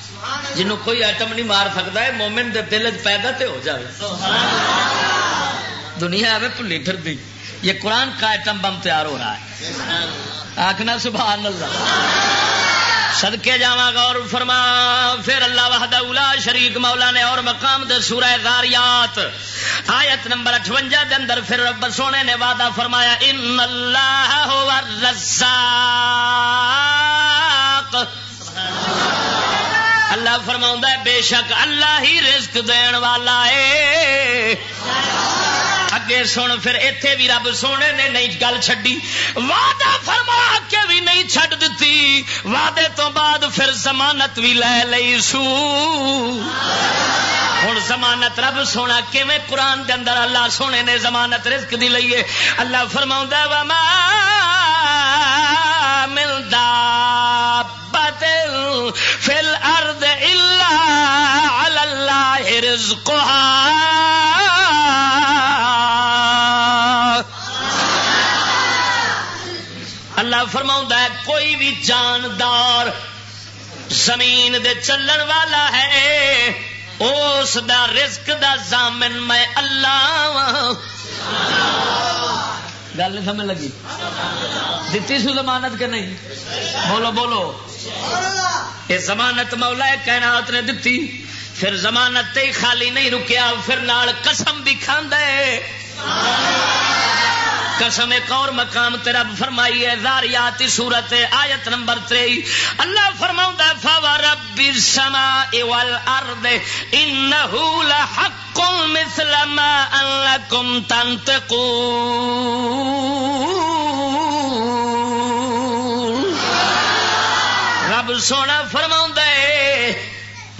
جنوں کوئی ایٹم نہیں مار سکتا ہے، مومن دے دل پیدا تے ہو جائے دنیا میں پلی پھر دی یہ قرآن کا ایٹم بم تیار ہو رہا ہے۔ آخنا سبحان اللہ۔ سدکے جا غور فرما، پھر اللہ وحدہ اولا شریک مولا نے اور مقام دے سورہ زاریات۔ آیت نمبر اٹھوجا دے اندر پھر رب سونے نے وعدہ فرمایا، ان اللہ هو الرزاق۔ سبحان اللہ اللہ فرما ہے، بے شک اللہ ہی رزق دین والا ہے۔ اگے سن، پھر اتے بھی رب سونے نے نہیں گل چڈی وعدہ فرما کے بھی نہیں چڈ دیتی وعدے تو بعد پھر زمانت بھی لے لئی سو۔ ہوں زمانت رب سونا، کیویں قرآن دے اندر اللہ سونے نے زمانت رزق دی لئیے اللہ فرما فل ارد اللہ اللہ فرما ہے، کوئی بھی جاندار زمین دے چلن والا ہے، اس دا رزق دا زامن میں اللہ ہاں۔ گل نہیں سمجھ لگی؟ دیتی سو زمانت کے نہیں؟ بولو بولو۔ یہ زمانت مولا کائنات نے دتی، پھر زمانت تے خالی نہیں رکیا، پھر نال قسم بھی کھانا قسم، ایک اور مقام تیرا فرمائی ہے زاریات سورت آیت نمبر تری۔ اللہ فرماؤں فوا رب السماء والارض انه لحق مثل ما انکم تنتقون سونا فرما ہے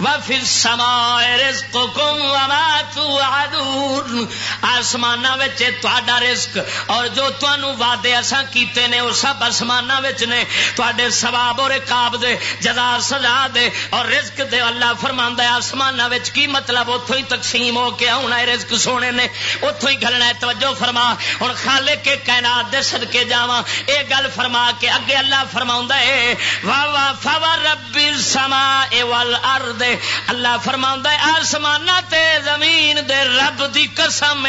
وفی السماء رزقکم وما توعدون. آسمانہ وچ تہاڈا رزق اور جو تانوں وعدے اساں کیتے نے، او سب آسمانہ وچ نے۔ تہاڈے ثواب اور عقاب دے، جزا، سزا دے اور رزق دے۔ اللہ فرماندا ہے آسمانہ وچ کی مطلب؟ اوتھوں ہی تقسیم ہو کے آنا ہے رزق سونے نے۔ اوتھوں ہی گھلنا ہے، توجہ فرما۔ ہن خالق کے کائنات دے صدقے جاواں۔ اے گل فرما کے اگے اللہ فرماوندا ہے وا وا فوا رب السماء والارض اللہ فرما آسمان تے زمین دے رب دی قسم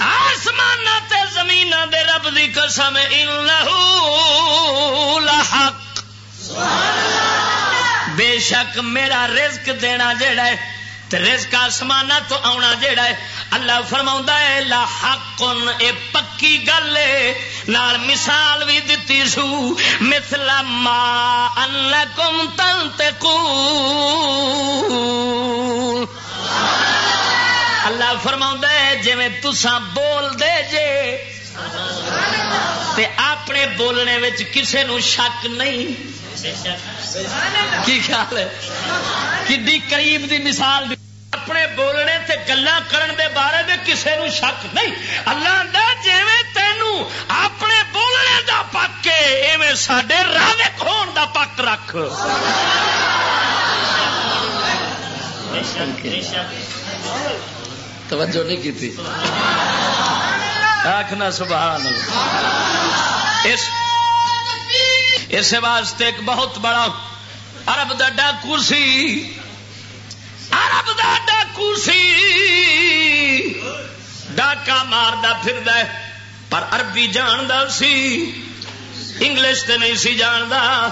آسمان تے زمین دے رب دی قسم لحق۔ بے شک میرا رزق دینا جڑا ہے رزق آسمان تو آنا جیڑا ہے، اللہ فرما ہے، لا حق اے پکی گل نال مثال بھی دتی سو، مثل ما انکم تنتقون۔ اللہ فرما ہے جی تسا بول دے جے تے اپنے بولنے کسے نو شک نہیں۔ کی خیال ہے؟ کہ قریب دی مثال دی اپنے بولنے تے گلا کرن دے بارے میں کسے نو شک نہیں۔ اللہ دا جیویں تینو اپنے بولنے دا پک کے ایویں ساڈے راوک ہون دا پک رکھ۔ توجہ نہیں کی تھی آخنا سبحان اس اس واسطے ایک بہت بڑا عرب دا ڈاکو سی۔ عرب دا ڈاکو سی۔ ڈاکا ماردا پھر پر عربی جاندا سی۔ انگلش تے نہیں سی جاندا۔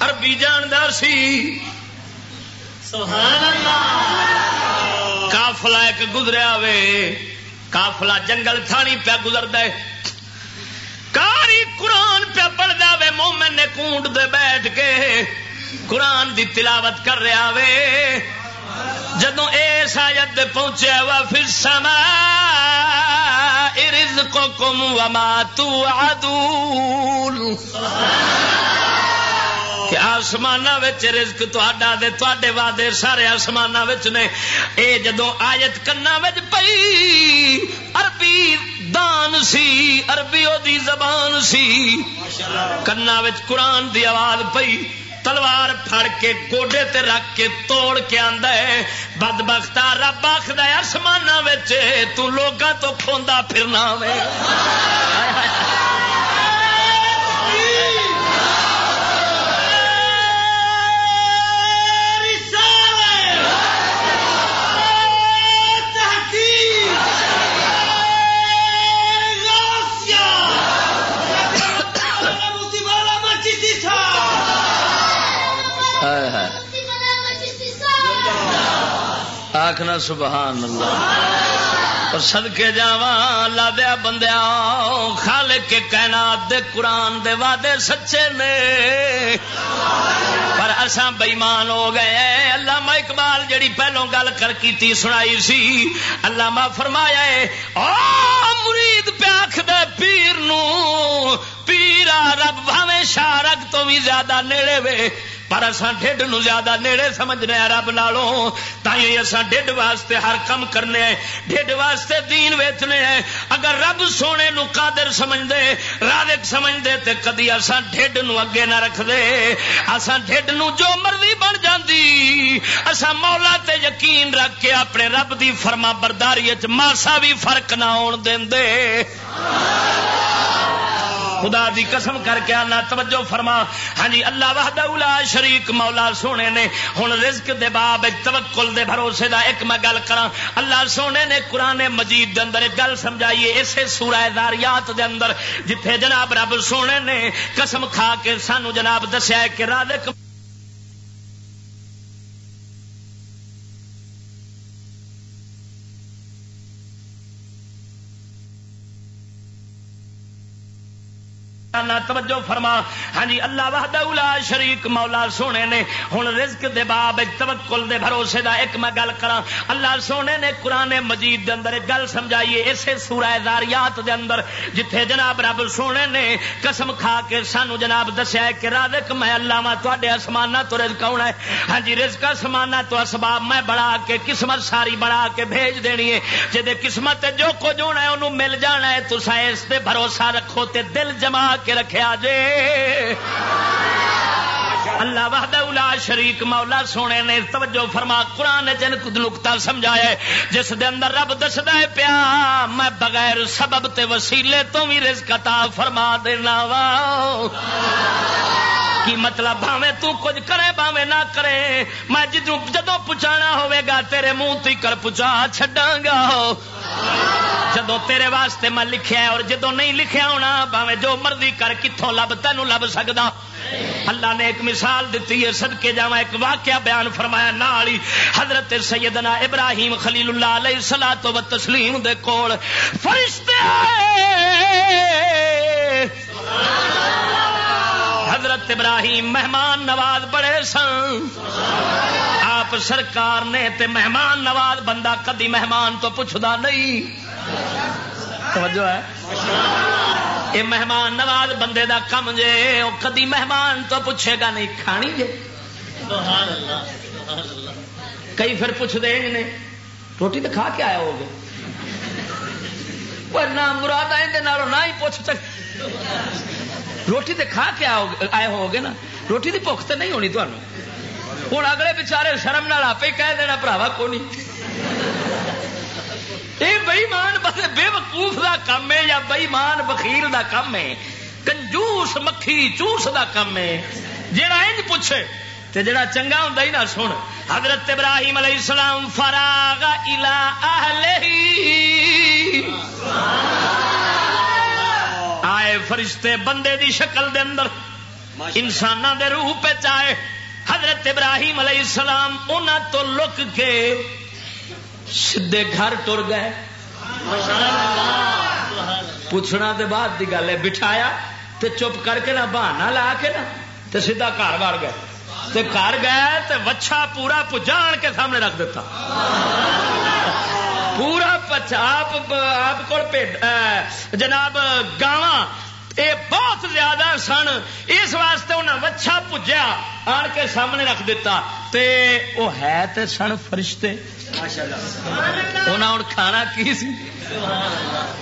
عربی جاندا سی۔ سبحان اللہ۔ کافلا ایک گزریا وے۔ کافلا جنگل تھانی پیا گزر دے کاری قرآن پیا پڑھتا وے، مومن نے کونٹ دے بیٹھ کے قرآن دی تلاوت کر رہا وے۔ جدو اس آیت پہنچیا وا پھر سما رزقکم وما توعدون۔ کہ آسمان رزق تا تے وعدے سارے آسمان نے۔ اے جدو آیت کنا پئی، عربی دان سی، عربی او دی زبان سی۔ کنا قرآن دی آواز پئی، تلوار پھڑ کے، گوڈے تے رکھ کے توڑ کے آندا ہے۔ بد بختا رب آخد آسمان تو لوگاں تو کھوندا پھرنا وے۔ آخنا سبحان اللہ۔ اور سدکے جا لا دیا بندیا خال کے کائنات دے قرآن دے وعدے سچے نے۔ پر اساں بےمان ہو گئے اللہ اقبال جڑی پہلو گل کر کی سنائی سی اللہ فرمایا ہے او مرید پیاکھ دے پیر نو پیرا رب بھاوے شارک تو بھی زیادہ نیڑے وے۔ پر اصا ڈھڈ نو زیادہ نیڑے سمجھنے رب لالوں تھی اصا ڈھڈ واسطے ہر کم کرنے ہیں، ڈھڈ واسطے دین ویچنے ہیں۔ اگر رب سونے نو قادر سمجھ دے رادک سمجھ دے تے کدی اصا ڈھڈ نو اگے نہ رکھ دے اصا ڈھڈ نو جو مرضی بن جاندی اصا مولا تے یقین رکھ کے اپنے رب دی فرما برداری وچ ماسا بھی فرق نہ آن دے خدا دی قسم کر کے آنا توجہ فرما۔ ہاں جی اللہ وحدہ اولا شریک مولا سونے نے۔ ہن رزق دے باب، توکل دے بھروسے دا ایک میں گل کراں۔ اللہ سونے نے قران مجید دے اندر ایک گل سمجھائیے، اسے سورہ داریات دے اندر، جتھے جناب رب سونے نے قسم کھا کے سانو جناب دسیا ہے کہ رازق توجہ فرما۔ ہاں جی اللہ وحدہ اولا شریک مولا سونے نے ہن رزق دے باب توکل دے بھروسے دا ایک میں گل کراں۔ اللہ سونے نے قرآن مجید دے اندر ایک گل سمجھائیے، اسے سورہ داریات دے اندر، جتھے جناب رب سونے نے قسم کھا کے سانو جناب دسیا ہے کہ رازق میں اللہ وا تے آسمانہ تو رزق آنا ہے۔ ہاں جی رزق آسمانہ تو اسباب میں بڑھا کے، قسمت ساری بڑھا کے بھیج دینی ہے۔ جے قسمت جو کچھ ہونا ہے انہوں مل جانا ہے۔ تو اس تے بھروسہ رکھو تے دل جما کے رکھیا جے اللہ وحدہ الا شریک مولا سونے نے توجہ فرما، قرآن جن نکتا سمجھایا، جس دے اندر رب دسدا ہے، پیا میں بغیر سبب تے وسیلے تو بھی رزق عطا فرما دینا وا۔ کی مطلب بھاوے تو کچھ کرے بھاوے نہ کرے۔ میں جدو جدو پچانا ہوئے گا، تیرے منہ تیکر پچا چھڈاں گا۔ جدو تیرے واسطے میں لکھیا ہے اور جدو نہیں لکھیا ہونا بھاوے جو مرضی کر کتوں لب، تینوں لب سکدا۔ اللہ نے ایک مثال دیتی ہے، صدقے جا ایک واقعہ بیان فرمایا نالی حضرت سیدنا ابراہیم خلیل اللہ علیہ سلا تو تسلیم دے کول، فرشتے آئے۔ سبحان اللہ حضرت ابراہیم مہمان نواز بڑے سن۔ آپ سرکار نے تے مہمان نواز بندہ کدی مہمان تو پوچھتا نہیں۔ توجہ ہے۔ یہ مہمان نواز بندے دا کم جے وہ کدی مہمان تو پوچھے گا نہیں کھانی جے۔ کئی پھر پوچھ دے نے روٹی تو کھا کے آیا ہوگے نہ مراد آئے نہ ہی پوچھ سک۔ روٹی تو کھا کے آئے ہو گے نا۔ روٹی کی بخ تو نہیں ہونی تمہیں ہوں اگلے بچارے شرم نال آپ ہی کہہ دینا براوا کو نہیں یہ بئیمان بس بے وقوف کا کام ہے یا بئیمان بخیر کا کام ہے۔ کنجوس مکھی چوس کا کام ہے۔ جہاں انج پوچھے تے جڑا چنگا ہوں ہی نہ سن۔ حضرت ابراہیم علیہ السلام فراغ آئے فرشتے بندے دی شکل دے اندر انسان دے روح پہ چائے حضرت ابراہیم علیہ السلام انہوں تو لک کے سیدے گھر ٹر گئے۔ پوچھنا دے بعد دی گل ہے بٹھایا تے چپ کر کے نہ بہانا لا کے نا تے سیدھا گھر بار گئے۔ تے گھر گئے تے وچھا پورا پجان کے سامنے رکھ دیتا۔ پورا پچا آپ آپ کو جناب گاواں یہ بہت زیادہ سن۔ اس واسطے انہیں وچھا پجیا آن کے سامنے رکھ دیتا تے وہ ہے تے سن فرشتے۔ انہیں ہوں کھانا کی سی؟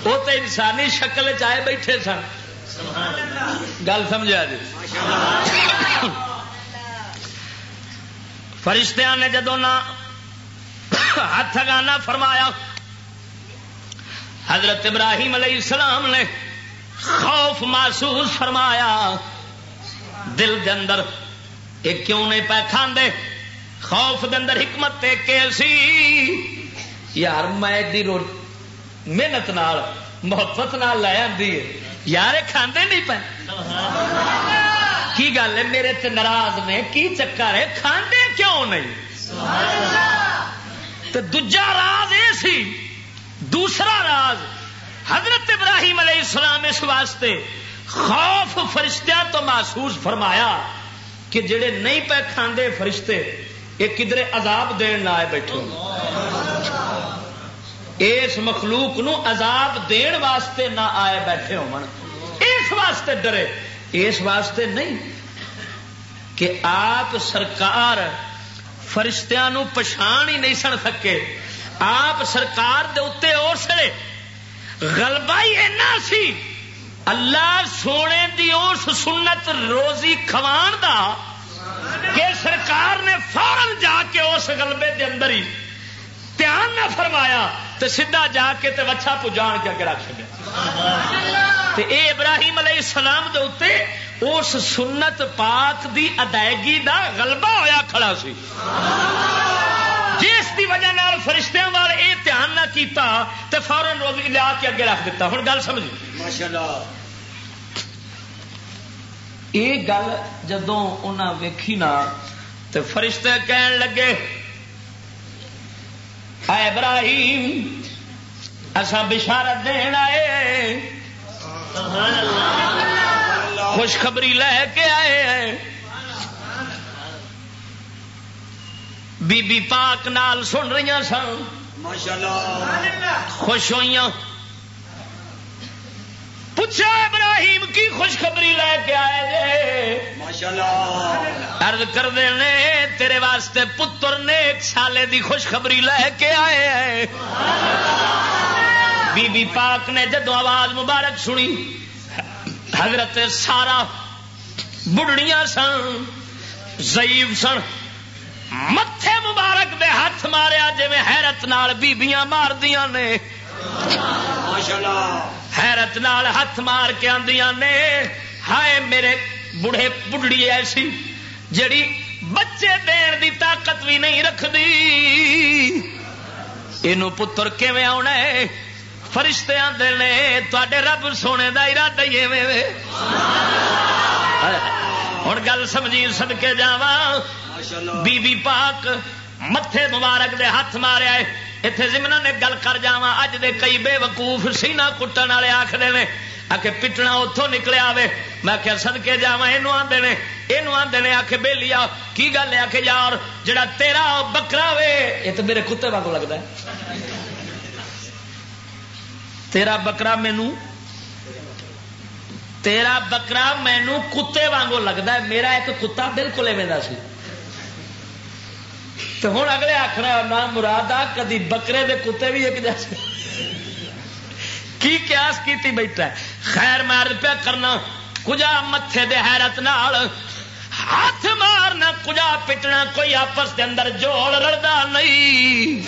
وہ تو انسانی شکل چائے بیٹھے سن۔ گل سمجھا جی فرشتیاں نے جدو نہ ہاتھ گانا فرمایا۔ حضرت ابراہیم علیہ السلام نے خوف محسوس فرمایا۔ دل دے اندر یہ کیوں نہیں پہ کھاندے خوف دے اندر حکمت کے سی۔ یار میں رو محنت نال، محبت نال لے آدھی یار کھاندے نہیں پہ کی گل ہے؟ میرے تے ناراض نے؟ کی چکر ہے؟ کھاندے کیوں نہیں؟ تو دجا راز یہ سی، دوسرا راز، حضرت ابراہیم علیہ السلام اس واسطے خوف فرشتہ تو محسوس فرمایا کہ جڑے نہیں پہ کھاندے فرشتے، یہ کدھر عذاب دین نہ آئے بیٹھے اس مخلوق نو عذاب دین واسطے نہ آئے بیٹھے ہو اس واسطے ڈرے۔ اس واسطے نہیں کہ آپ سرکار فرشتیاں نو پچھان ہی نہیں سن سکے۔ آپ سرکار دے اتنے اس غلبہ ہی اینا سی۔ اللہ سونے دی اس سنت روزی کھوان دا کہ سرکار نے فورن جا کے اس غلبے دے اندر ہی دھیان نہ فرمایا تو سیدھا جا کے تے وچھا پجان کے اگے رکھ چکا اے ابراہیم علیہ السلام دے اتنے اس سنت پاک دی ادائیگی دا غلبہ ہویا کھڑا سی۔ جس دی وجہ نال فرشتیاں وال اے دھیان نہ کیتا تے فورن روزی لیا کے اگے رکھ دیتا ہن گل سمجھی؟ ماشاءاللہ۔ یہ گل جدو انہیں ویکھی نا تو فرشتے کہن لگے اے ابراہیم اصا بشارت دین آئے۔ خوشخبری لے کے آئے بی بی پاک نال سن رہی سن۔ خوش ہوئی پوچھا ابراہیم کی خوشخبری لے کے آئے ارد کر دے تیرے واسطے پتر نے ایک سالے دی خوشخبری لے کے آئے بی بی پاک نے جدو آواز مبارک سنی حضرت سارا بڑھڑیاں سن، ضعیف سن۔ متے مبارک دے ہاتھ ماریا جی حیرت نال بیبیاں مار دیا نے۔ حیرت نال ہاتھ مار کے آدیا نے۔ ہائے میرے بڑھے بڑھڑی ایسی، جڑی بچے دین دی طاقت بھی نہیں رکھتی یہ پتر کیون آنا ہے؟ فرشتے آتے نے تے رب سونے کا ارادہ ہی ہوں گل سمجھی سدکے جا بی بی پاک متے مبارک دے ہاتھ ماریا ہے۔ اتنے زمنا نے گل کر جا اج دے کئی بے وقوف سینا کٹن والے آخر نے۔ آ کے پٹنا اتوں نکلے آئے میں کیا سدکے جا یہ آدھے نے۔ یہ آدھے نے آخ بے لیا کی گل ہے؟ آ کے یار، جڑا تیرا بکرا وے۔ یہ تو میرے کتے واگ لگتا ہے۔ تیرا بکرا مینو تیرا بکرا مینو کتے وانگو لگتا ہے، میرا ایک کتا بالکل ایویں سی۔ تو ہوں اگلے آخر نہ مراد آ، کدی بکرے دے کتے بھی ایک جیسے کی قیاس کیتی بیٹھا خیر مار پیا کرنا، کجا متے دے حیرت نال ہاتھ مارنا، کجا پٹنا، کوئی آپس کے اندر جوڑ رڑتا نہیں۔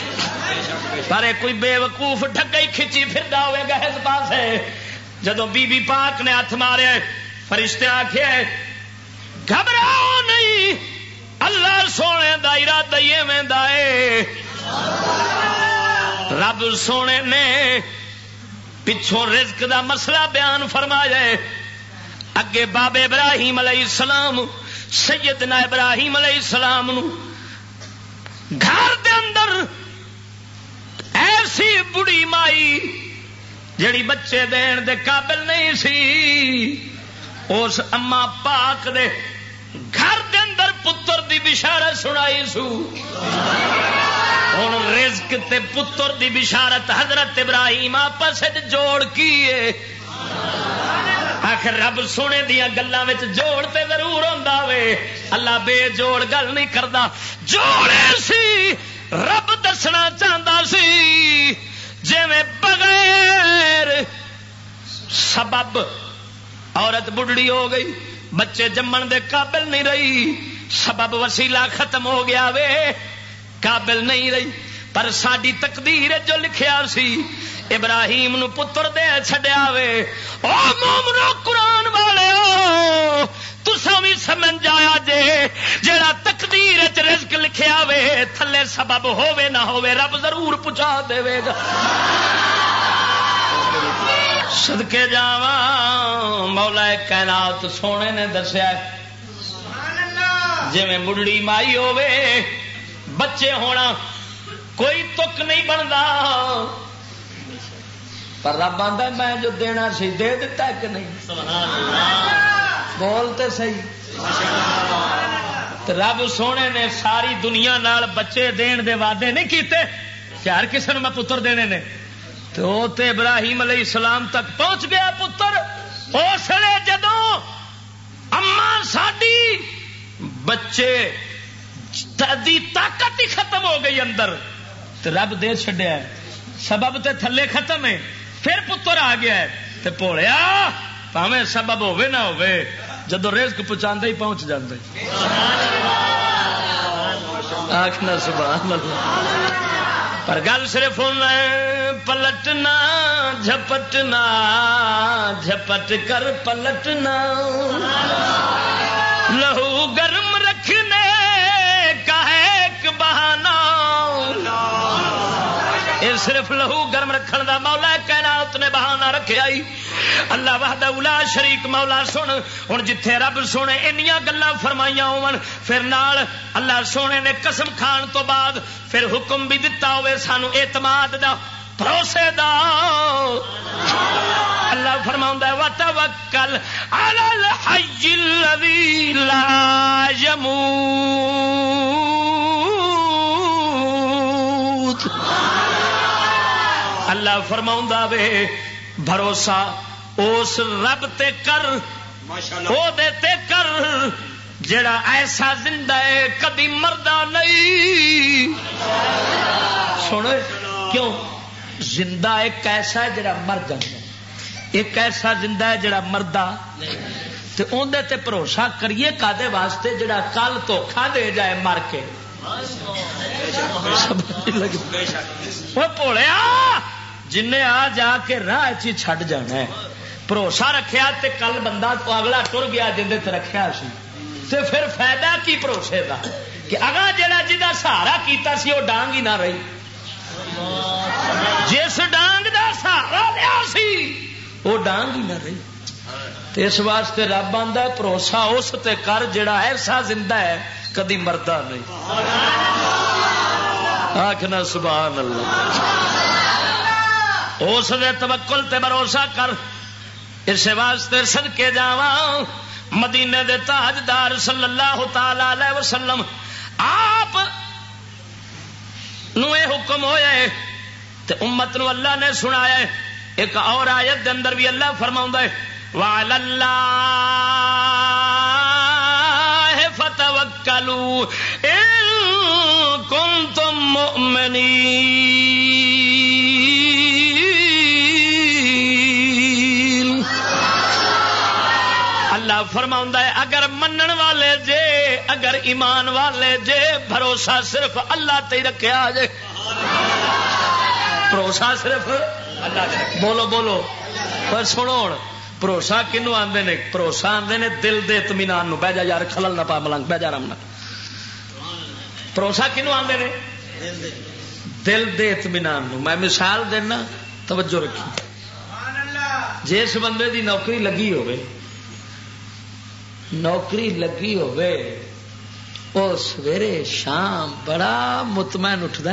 پر کوئی بے وقوف ڈگئی کھچی پھر ہوئے گا اس پاس جدو بی بی پاک نے ہاتھ مارے، فرشتے آخے گھبراؤ نہیں، اللہ سونے دا ارادہ میں دائے رب سونے نے پچھوں رزق دا مسئلہ بیان فرمایا اگے بابے ابراہیم علیہ السلام سیدنا ابراہیم علیہ السلام نو گھر دے اندر ایسی بڑی مائی جڑی بچے دین دے قابل نہیں سی، اس اما پاک دے گھر دے اندر پتر دی بشارت سنائی سو۔ ہوں رزق تے پتر دی بشارت حضرت ابراہیم آپس جوڑ کیے۔ آخر رب سونے دیا گلوں میں جوڑ تے ضرور ہوں وے۔ اللہ بے جوڑ گل نہیں کرتا جوڑے سی۔ رب دسنا چاہتا سی۔ جی بغیر سبب عورت بڑھڑی ہو گئی، بچے جمن دے قابل نہیں رہی۔ سبب وسیلہ ختم ہو گیا وے۔ قابل نہیں رہی۔ پر ساری تقدیر جو لکھیا سی۔ ابراہیم نو پتر دے چڈیا وے۔ او مومنو قرآن والے تسا بھی سمجھ جایا جے جڑا تقدیر چ رزق لکھیا وے تھلے سبب ہووے نہ ہووے رب ضرور پہنچا دے گا سدکے جا مولا کائنات سونے نے دسیا جی مڑڑی مائی ہوے بچے ہونا کوئی تک نہیں بنتا پر رب آتا میں جو دینا سی دے دیتا کہ نہیں؟ بولتے سی رب سونے نے ساری دنیا نال بچے دین دے وعدے نہیں کیتے کہ ہر کسی نے میں پتر دینے نے۔ تو تے ابراہیم علیہ السلام تک پہنچ گیا پتر۔ اس لیے جدو اما ساڈی بچے دی طاقت ہی ختم ہو گئی اندر تو رب دے چڈیا سبب تے تھلے ختم ہے پھر پتر آ گیا ہے۔ تے پوڑیا پاوے سبب ہوے نہ ہوے جدو رزق پہنچا ہی پہنچ جاندے آخنا سبحان اللہ۔ پر گل صرف پلٹنا، جھپٹنا، جھپٹ کر پلٹنا۔ لہو گرم رکھنے کا ایک بہانا یہ صرف لہو گرم رکھن دا مولا کہنا اس نے بہانا رکھا اللہ وحدہ اولا شریک مولا سن۔ ہوں جتھے رب سونے اینیا گلا فرمائیاں ہون، پھر نال اللہ سونے نے قسم کھان تو بعد پھر حکم بھی دتا ہوئے سانو اعتماد دا، بھروسے دا۔ اللہ فرما وت وکل لا يموت۔ اللہ فرما وے بھروسہ اس رب تے کر او دے تے کر جڑا ایسا زندہ ہے کدی مردہ نہیں۔ سن کیوں؟ زندہ ایک ایسا ہے جڑا مر جائے ایک ایسا زندہ ہے جڑا مردہ۔ تے اندر تے بھروسہ کریے کدے واسطے جڑا کل تو کھا دے جائے مر کے۔ وہ پوڑیا جن آ جا کے راہ چی چھڈ جانا ہے۔ بھروسہ رکھیا تے کل بندہ تو اگلا ٹر گیا جن رکھیا سی۔ تے پھر فائدہ کی بھروسے کا کہ اگا جا جا سہارا کیتا سی وہ ڈانگ ہی نہ رہی۔ جس ڈانگ دا سہارا لیا سی وہ ڈانگ ہی نہ رہی۔ تے اس واسطے رب آدھا بھروسہ اس تے کر جڑا ایسا زندہ ہے، کدی مردہ نہیں۔ آخنا سبحان اللہ۔ اس دے توکل تے بھروسہ کر۔ اس واسطے سد کے مدینے دے تاجدار صلی اللہ تعالی علیہ وسلم، آپ نو اے حکم ہویا ہے۔ تے امت نو اللہ نے سنایا ہے۔ ایک اور آیت دے اندر بھی اللہ فرماؤں ہے۔ وعلى الله فتوكلوا إن كنتم مؤمنين۔ اللہ فرما ہے، اگر منن والے جے، اگر ایمان والے جے، بھروسہ صرف اللہ تے رکھا جے۔ بھروسہ صرف اللہ بولو بولو۔ پر سنو بھروسہ کنو آدھے نے؟ بھروسہ آدھے نے دل دے اطمینان بہ جا یار، خلل نہ پا ملنگ بہ جا رام نہ۔ بھروسہ کنو آدھے نے؟ دل دے اطمینان میں مثال دینا، توجہ رکھی۔ جس بندے دی نوکری لگی ہوئے نوکری لگی ہوئے وہ سویرے شام بڑا مطمئن اٹھتا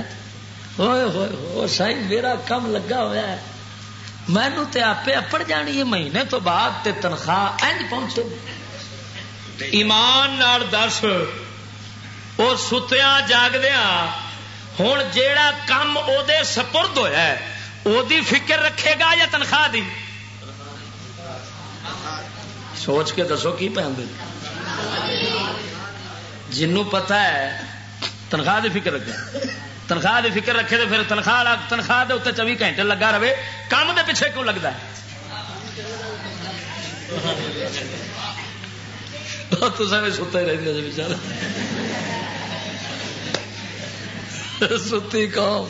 ہوئے ہوئے ہو سائی، میرا کم لگا ہوا ہے۔ مینو تے آپ اپڑ جانی ہے، مہینے تو بعد تے تنخواہ اینج پہنچے۔ ایمان نال دس وہ ستیا جاگدیا ہوں جیڑا کم او دے سپرد ہویا ہے، او دی فکر رکھے گا یا تنخواہ دی؟ سوچ کے دسو کی پہ جنوں پتا ہے، تنخواہ دی فکر رکھے۔ تنخواہ دی فکر رکھے تو پھر تنخواہ تنخواہ دے اتنے چوبی گھنٹے لگا رہے۔ کام دے پیچھے کیوں لگتا ہے؟ ستا ہی رہتی بچار ستی قوم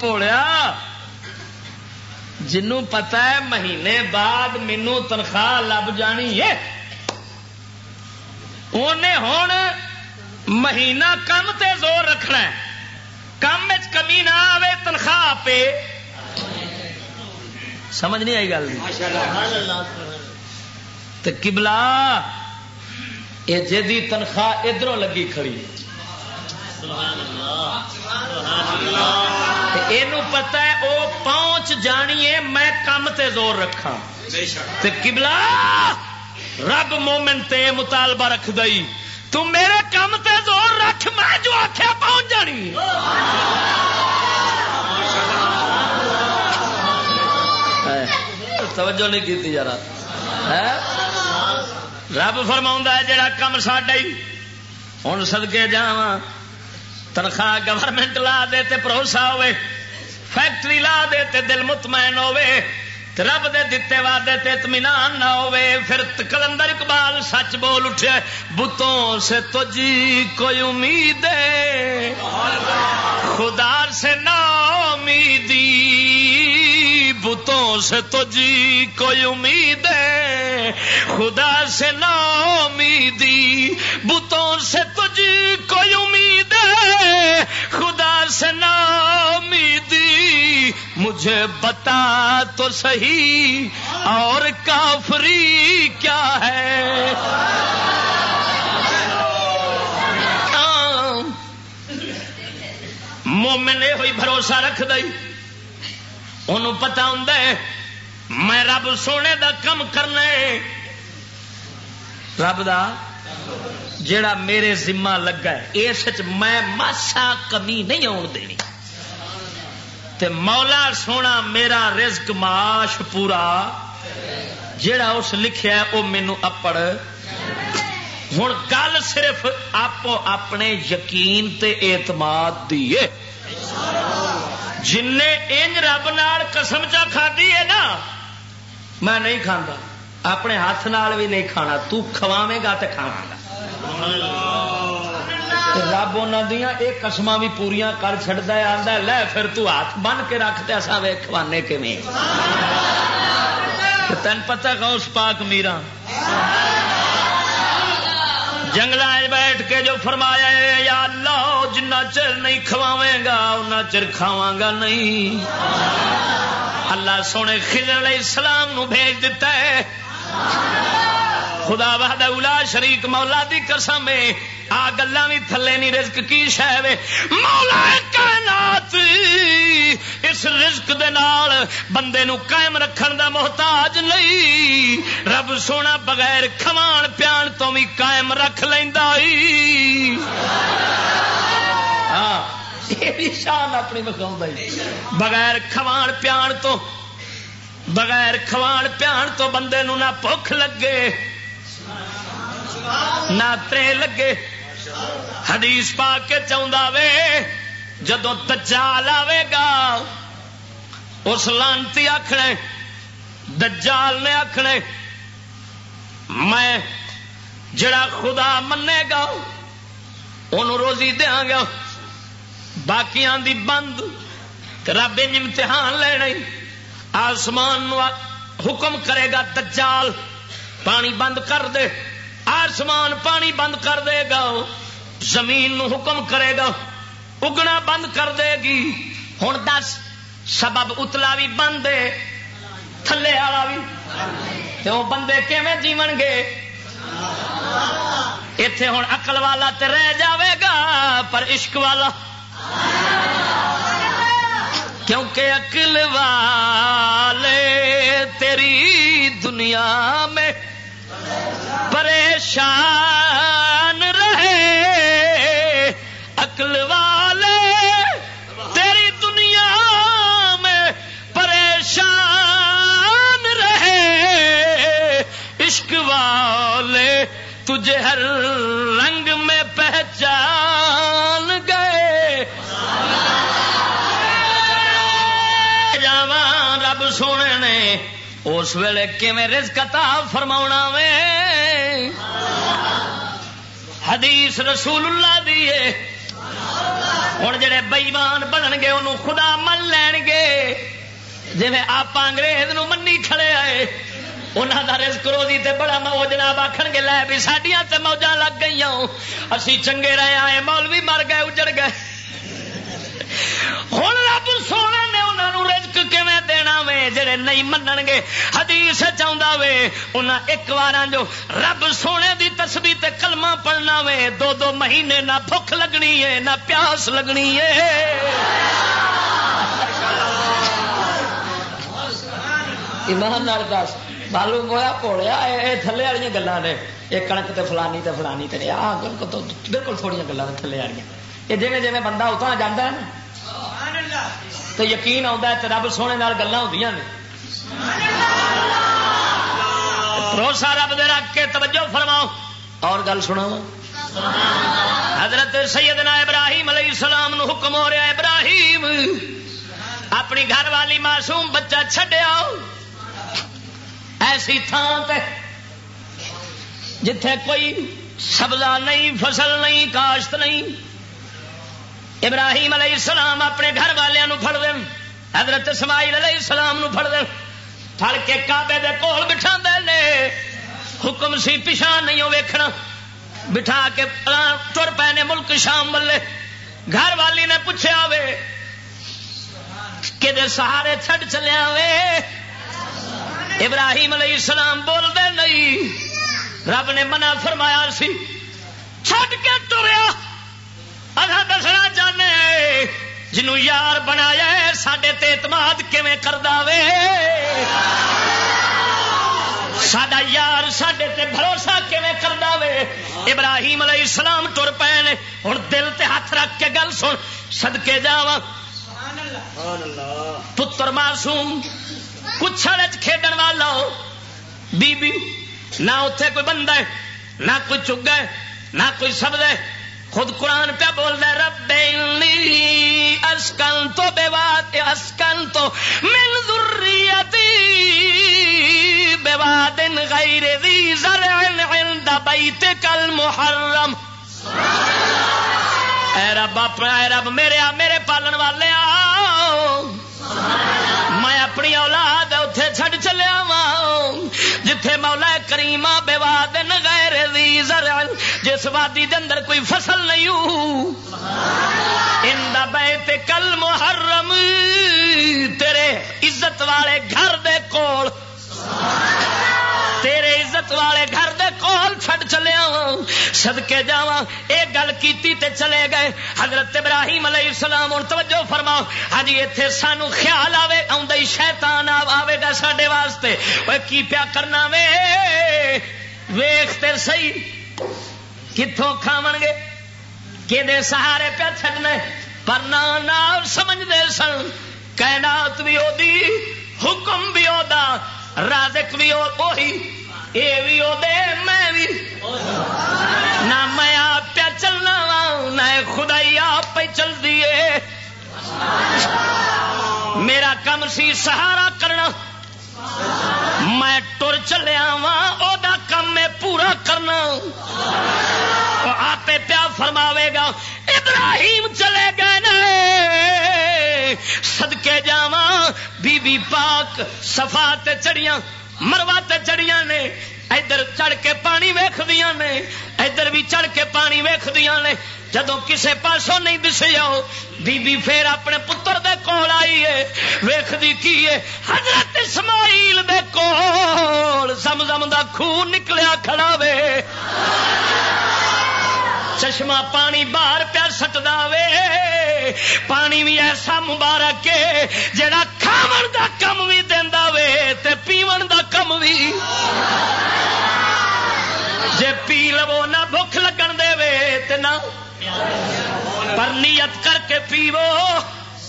پوڑیا جنوں پتا ہے مہینے بعد مینو تنخواہ لب جانی ہے۔ انہیں ہوں مہینہ کم تے زور رکھنا ہے۔ کم کمی نہ آئے تنخواہ پہ سمجھ نہیں آئی گل۔ تو کبلا یہ جی تنخواہ ادھر لگی کھڑی۔ یہ پتا ہے وہ پہنچ جانی ہے میں کم تے زور رکھا کبلا رب مومن تے مطالبہ رکھ دئی۔ تو میرے کام تے زور رکھ میں جو آخیا پہنچ جانی۔ توجہ نہیں کی یار رب فرما ہے جڑا کم ساڈا ہی ہوں سدکے جا تنخواہ گورنمنٹ لا دے تے بھروسہ ہوئے۔ فیکٹری لا دے تے دل مطمئن ہوئے رب دے وعدے تے اطمینان نہ ہوے پھر کلندر اقبال سچ بول اٹھے بتوں سے تجھی کوئی امید ہے؟ خدا سے نا امیدی بتوں سے تجھی کوئی امید ہے؟ خدا سے نا امیدی بتوں سے تجھی کوئی امید ہے؟ خدا سے نا امیدی مجھے بتا تو صحیح، اور کافری کیا ہے؟ مومن یہ ہوئی بھروسہ رکھ دئی انہوں پتا ہوں میں رب سونے دا کم کرنا رب دا جڑا میرے ذمہ لگا ہے، اس میں ماسا کمی نہیں آن دینی۔ تے مولا سونا میرا رزق معاش پورا۔ جڑا اس لکھیا ہے وہ مینو اپڑ۔ ہوں گل صرف آپ اپنے یقین تے اعتماد دی ہے جن انج رب نال قسم چا کھدی ہے نا۔ میں نہیں کھانا اپنے ہاتھ نال بھی نہیں کھانا۔ تو کھواوے گا تو کھاوا گا۔ رب ان یہ قسم بھی پوریا کر چڑتا ہے آدھا لے پھر تو ہاتھ بن کے رکھتے اصا وے کھوانے کھے تین پتہ غوث پاک میرا جنگل بیٹھ کے جو فرمایا ہے یا اللہ جنا چر نہیں کھواوے گا اُنہ چر کھاواں گا نہیں اللہ سونے خضر علیہ السلام نو بھیج دیتا ہے خدا وحدہ اولا شریک مولا دی قسم ہے۔ آ گلا بھی تھلے نہیں رزق کی شہ مولا کائنات، اس رزق دے نال بندے نو قائم رکھن دا محتاج نہیں۔ رب سونا بغیر کھوان پیان تو بھی قائم رکھ لینا ہاں۔ شان اپنی بخاؤں بغیر کھوان پیان تو، بغیر کھوان پیان تو بندے نو نہ بھوک لگے۔ نہ ترے لگے۔ حدیث پا کے چاہتا وے جدو دجال آئے گا، اس لانتی آخنے دجال نے آخنے میں جڑا خدا منے گا ان روزی دیا گا، باقیاں دی بند رب امتحان لینے آسمان حکم کرے گا، دجال، پانی بند کر دے۔ آسمان پانی بند کر دے گا، زمین نو حکم کرے گا، اگنا بند کر دے گی۔ ہوں دس، سبب اتلا بھی بند ہے تھلے والا بھی تو بندے کیون جیون گے؟ اتے ہوں اقل والا تے رہ جاوے گا، پر عشق والا۔ کیونکہ اقل والے تیری دنیا میں پریشان رہے، عقل والے تیری دنیا میں پریشان رہے۔ عشق والے تجھے ہر رنگ میں پہچان گئے۔ جاواں رب سونے نے اس ویلے کیویں رزق عطا فرماونا وے؟ حدیث رسول اللہ دی ہے۔ ہوں جڑے بئیمان بنن گے، انہوں خدا من لین گے۔ جی آپ انگریز نو منی کھڑے آئے انہوں کا رزق روزی تے بڑا موج جناب آخر گے، لے بھی سڈیا تے موجاں لگ گئی اسی چنگے رہے آئے، مولوی مر گئے، اجڑ گئے۔ ہوں رب سونے نے انہوں رزق دینا وے جڑے نہیں منن گے حدیث چاہتا وے انہیں ایک بار جو رب سونے دی تسبی تے کلمہ پڑھنا وے دو دو مہینے نہ بھوک لگنی ہے نہ پیاس لگنی ہے ایمان دس معلوم ہوا پوڑیا یہ تھلے والی گلان نے یہ کنک تے فلانی تے فلانی تے آ بالکل تھوڑی گلان تھلے والی یہ جی جی بندہ اتنا جانا ہے نا تو یقین آتا ہے رب سونے گلا ہو بھروسہ رب دے رکھ کے توجہ فرماؤ اور گل سنا حضرت سیدنا ابراہیم علیہ السلام نو حکم ہو رہا ابراہیم، اپنی گھر والی معصوم بچہ چھڈیا ایسی تھان جتھے کوئی سبزہ نہیں، فصل نہیں، کاشت نہیں ابراہیم علیہ السلام اپنے گھر والوں پڑ دین حضرت اسماعیل علیہ السلام نو پڑ دین پڑ کے کابے دے کول بٹھا دے حکم سی پچھا نہیں ہو ویکھنا، بٹھا کے تر پے نے ملک شام ملے۔ گھر والی نے پوچھا وے کہ سہارے چھڈ چلیا وے؟ ابراہیم علیہ السلام بول دے نہیں۔ رب نے منع فرمایا سی، چھڈ کے تریا۔ اصا دسنا چاہنے جنو یار بنایا سڈے اعتماد کیویں کردا وے؟ سڈا یار سڈے تے بھروسہ کیویں کردا وے؟ ابراہیم علیہ السلام تر پے نے ہوں دل تے ہاتھ رکھ کے گل سن سدکے جا پتر معصوم کچھ کھیڈن والا بی بی نہ اتے کوئی بندہ ہے، نہ کوئی چگا ہے، نہ کوئی سبد ہے۔ خود قرآن پہ بول رہا رب اسکن تو بے واد، اسکن تو من ذریتی بے واد غیر ذی زرع عند بیتک المحرم۔ اے رب، اپنا اے رب، میرے آ، میرے پالن والے آ۔ میں اپنی اولاد اتے چھڈ چلیا وا جتھے مولا کریما بے واد غیر ذی زرع جس وادی دے اندر کوئی فصل نہیں ہو۔ ان بیت کل محرم، تیرے عزت والے گھر دے کول۔ تیرے عزت والے گھر دے کول چھڈ چلیا سدکے جا یہ گل کی چلے گئے۔ حضرت ابراہیم علیہ السلام ہوں توجہ فرماؤ۔ ہاں جی اتنے سانو خیال آئے آئی شیتان آئے گا سڈے واسطے۔ وہ کی پیا کرنا وے؟ ویختے سی کتوں کھاو گے؟ کہ سہارے پیا چڈنا پر نہ سمجھتے سن، کائنات بھی وہ حکم بھی وہ رازق بھی وہی یہ بھی وہ میں بھی نہ میں آپ پہ چلنا وا نہ خدائی آپ پہ چل دیے میرا کم سی سہارا کرنا۔ میں ٹر چلیا وا کم میں پورا کرنا۔ آپ پیا فرماوے گا، ابراہیم چلے گئے نا۔ سدکے جا بی بی پاک سفا چڑیاں مروا چڑیاں نے۔ ادھر چڑھ کے پانی ویخدیا نے، ادھر بھی چڑھ کے پانی ویخدیا نے۔ جدو کسے پاسوں نہیں دسے آؤ بی بی پھر اپنے پتر دے کول آئی ہے ویختی کی ہے؟ حضرت اسماعیل دے کول۔ زم زم دا خون نکلیا کھڑا وے۔ چشمہ پانی باہر پیا سٹدا وے۔ پانی بھی ایسا مبارک ہے، جڑا کھاون دا کم بھی دینا وے تے پیون دا کم بھی۔ جے پی لو نہ بھوک لگن دے وے تے نہ۔ پر نیت کر کے پیو۔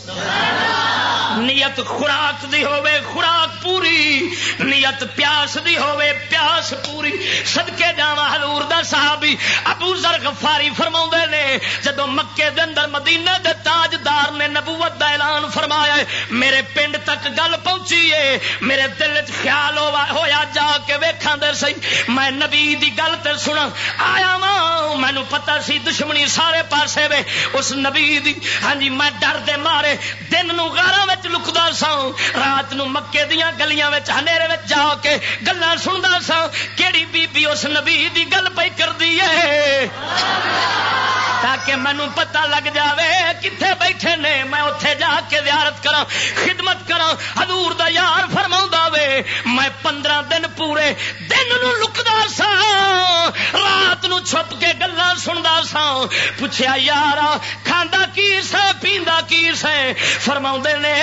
نیت خوراک دی ہوے خوراک پوری، نیت پیاس دی ہوے پیاس پوری۔ صدقے جاوا حضور دا صحابی ابو ذر غفاری فرماوندے نے، جدو مکے دے اندر مدینے دے تاجدار نے نبوت دا اعلان فرمایا ہے، میرے پنڈ تک گل پہنچی ہے۔ میرے دل وچ خیال ہوا ہویا جا کے ویکھاں دے سی۔ میں نبی دی گل تے سنا، آیا وا مینوں پتہ سی دشمنی سارے پاسے وے۔ اس نبی دی ہاں جی میں ڈر دے مارے دن نو غارا وچ لکدا سا رات نو مکے دیاں گلیاں وچ، ہنیرے وچ جا کے گلاں سندا سا کیڑی بی بی اس نبی دی گل پئی کردی ہے تاکہ مینو پتہ لگ جاوے کتنے بیٹھے نے، میں اتے جا کے زیارت کرا خدمت کرا حضور دا یار فرما وے میں پندرہ دن پورے دن نو لکدا سا رات نو چھپ کے گلا سندا سا پوچھا یار کھانا کی سا پیندا کی سا فرما نے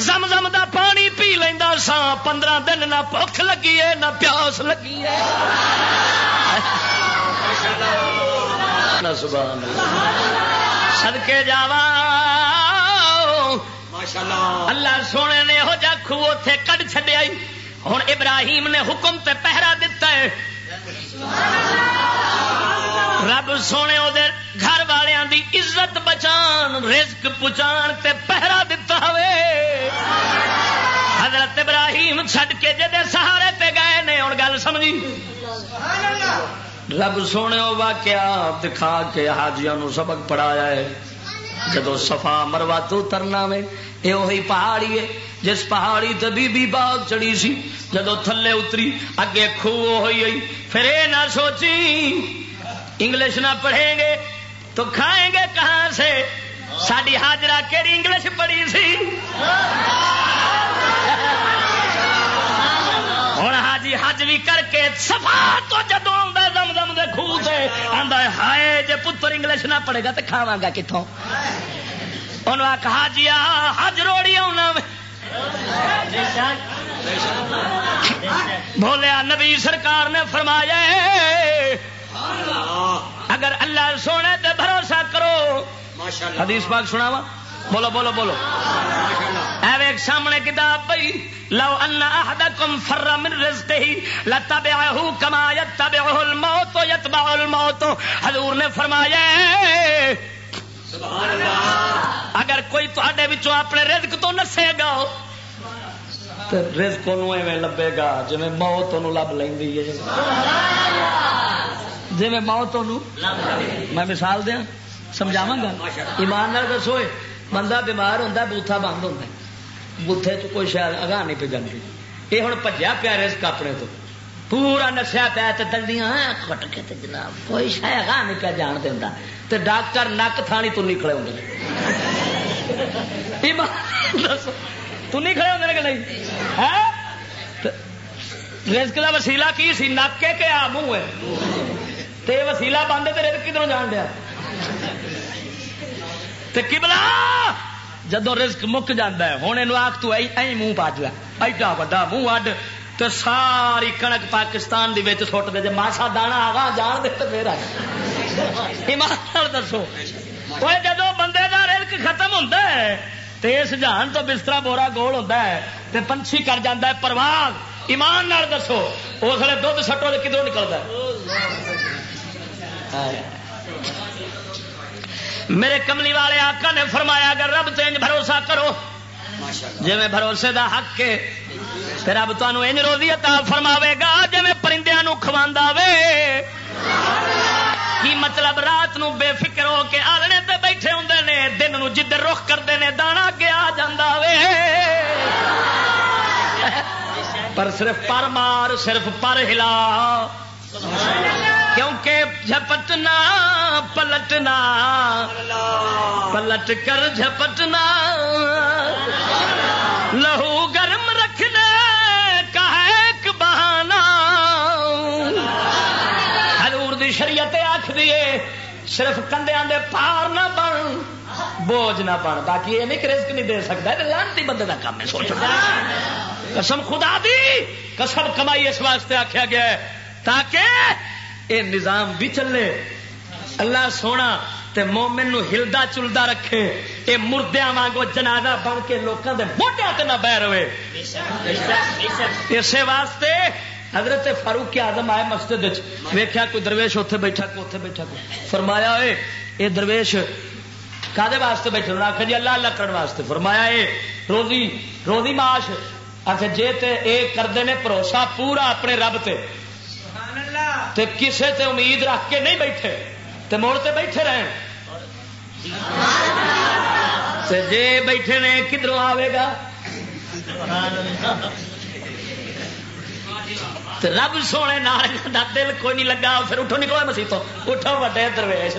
زم زم دا پانی پی لینا سا پندرہ دن نہ بھوک لگی ہے نہ پیاس لگی ہے سدکے جا اللہ اللہ سونے نے ہو جا خو اتے کٹ چڈیا ہوں ابراہیم نے حکم تے پہرا دتا ہے۔ رب سونے وہ گھر والوں دی عزت بچان، رزق پچان تے پہرا دتا ہوئے۔ حضرت ابراہیم چھڈ کے جدے سہارے تے گئے نے ہوں گل سمجھی۔ رب سونے واقعہ دکھا کے حاجیا سبق پڑھایا ہے۔ جدو سفا مروا تو ترنا میں یہ وہی پہاڑی ہے، جس پہاڑی تے بی بی باغ چڑی سی جدو تھلے اتری، اگے خو ہوئی گئی پھر یہ نہ سوچی، انگلش نہ پڑھیں گے، تو کھائیں گے کہاں سے؟ ساری حاجرہ کیڑی انگلش پڑھی سی؟ ہوں حاجی حج بھی کر کے سفا تو جدو دم دم دے خوہ سے آدھا ہائے، جے پتر انگلش نہ پڑے گا تو کھاوا گا کتوں انہوں نے کہا جی حج روڑی آنا بولیا نبی سرکار نے فرمایا اگر اللہ سونے تے بھروسہ کرو۔ حدیث پاک سنا وا بولو بولو۔ بولو ایک سامنے کتاب پئی۔ لو ان احدکم فر من رزقه لتبعه كما يتبعه الموت يتبع الموت۔ حضور نے فرمایا اگر کوئی تواڈے اپنے رزق تو نسے گا رزق نو ایویں لبے گا جویں موت لب لیندی ہے۔ جویں موت میں مثال دیاں، سمجھاواں گا؟ ایمان نال دسو بندہ بیمار ہوتا بوتھا بند ہوتا بوتھے چ کوئی شاید اگاہ نہیں پہ جاتی یہ ہوں پجیا پیا رزق اپنے تو۔ پورا نسیا پیا تو دلدیاں کٹ کے جناب، کوئی شاید گاہ نہیں پیا جان دینا تو ڈاکٹر نک تھانی تو نہیں کھڑے ہوتے تو نہیں کھڑے ہوتے کہ نہیں؟ رزق کا وسیلہ کی سی؟ نک کے آ منہ ہے؟ تے وسیلہ بند ہے رزق کدھر جان دیا؟ تے کبلا جدو رزق مک جاتا ہے ہوں یہ آخ تو منہ پا جا۔ ایڈا وا منہ اڈ تو ساری کنک پاکستان دی سٹ دے جی ماسا دانا آگا جان دے تو میرا ایمان دسو۔ وہ جدو بندے کا رزق ختم ہوتا ہے تو اس جان تو بستر بورا گول ہوتا ہے تو پنچھی کر جاتا ہے پرواز۔ ایمان نال دسو، اس لیے دھد سٹو کدھر نکلتا ہاں۔ میرے کملی والے آقا نے فرمایا، اگر رب تین بھروسہ کرو جی میں بھروسے دا حق کے پھر رب تمہیں انج روزی عطا فرماوے گا جی میں پرندیاں کھوا وے۔ کی مطلب رات نو بے فکر ہو کے آلنے تے بیٹھے ہوں نے، دن نو جدھر رخ کرتے ہیں دانا کے آ جا وے۔ پر صرف پر مار، صرف پر ہلا۔ کیونکہ جھپٹنا، پلٹنا۔ پلٹ کر جھپٹنا۔ لہو گرم رکھنے کا ایک بہانا حضور دی شریعت آخ دیے صرف کندیا دے پار نہ بن، بوجھ نہ بن۔ باقی یہ نہیں رزق نہیں دے سکتا لانتی بندے کا کام ہے سوچ قسم خدا دی، قسم کمائی اس واسطے آخیا گیا ہے۔ تاکہ یہ نظام بھی چلے۔ اللہ سونا تے مومن نو ہلدا چلدا رکھے۔ یہ مردیا وانگو جنازہ بن کے لوگوں کے موٹیا تے نہ بہ رہے۔ اسی واسطے حضرت فاروق آدم آئے مسجد ویخیا کوئی درویش اتنے بیٹھا کوئی اتنے بیٹھا کوئی۔ فرمایا اے اے درویش کدے واسطے بیٹھے؟ آخر جی اللہ اللہ کرنے واسطے۔ فرمایا اے، روزی روزی معاش۔ آخر جی تے اے کرتے ہیں بھروسہ پورا اپنے رب تے۔ تے کسے تے امید رکھ کے نہیں بیٹھے۔ تے موڑ تے بیٹھے رہے تے جے بیٹھے نے کدھر آئے گا؟ رب سونے نال دل کوئی نہیں لگا، پھر اٹھو نکلو مسیح تو اٹھو وڈے درویش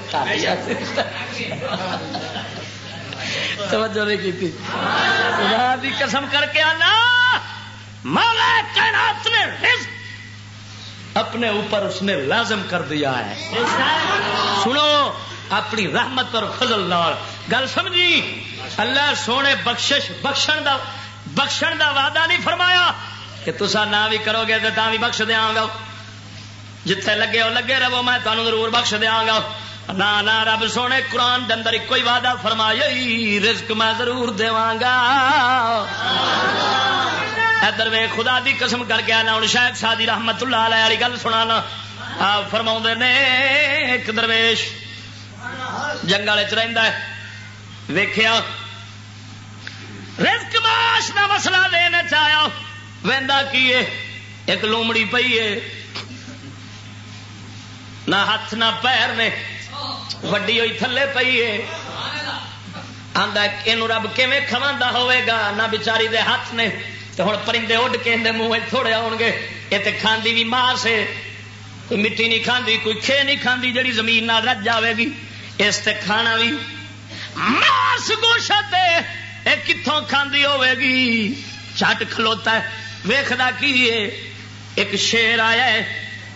توجہ نہیں کی قسم کر کے آنا۔ مولا کائنات نے رزق اپنے اوپر اس نے لازم کر دیا ہے۔ سنو، اپنی رحمت اور فضل نال۔ گل سمجھی؟ اللہ سونے بخشش، بخشن دا بخشن دا وعدہ نہیں فرمایا کہ تسا نہ بھی کرو گے تو بھی بخش دیا گا جتھے لگے ہو لگے رہو، میں تمہیں ضرور بخش دیا گا۔ نہ نہ رب سونے قرآن کے اندر ایک وعدہ فرمایا رزق میں ضرور گا۔ ادھر وے خدا دی قسم کر کے آنا ہوں شاید سادی رحمت اللہ علیہ والی گل سنا فرما نے ایک درویش۔ جنگل چ ویخیا رزق معاش کا مسئلہ لینا چاہیا وہدا کی ایک لومڑی پی ہے۔ نہ ہاتھ نہ پیر نے وڈی ہوئی تھلے پی ہے آدھا یہ رب کیون کھوا ہوئے گا نہ بچاری دے ہاتھ نے تو ہوں پرندے اڈ کے منہ تھوڑے آؤ گے یہ تو کھاندی بھی ماس ہے کوئی مٹی نہیں کھاندی کوئی کھے نہیں کھاندی جڑی زمین نہ رج جاوے گی اس تے کھانا بھی ماس گوشت کتوں کھاندی ہوے گی چٹ کھلوتا ہے ویخنا کی ایک شیر آیا ہے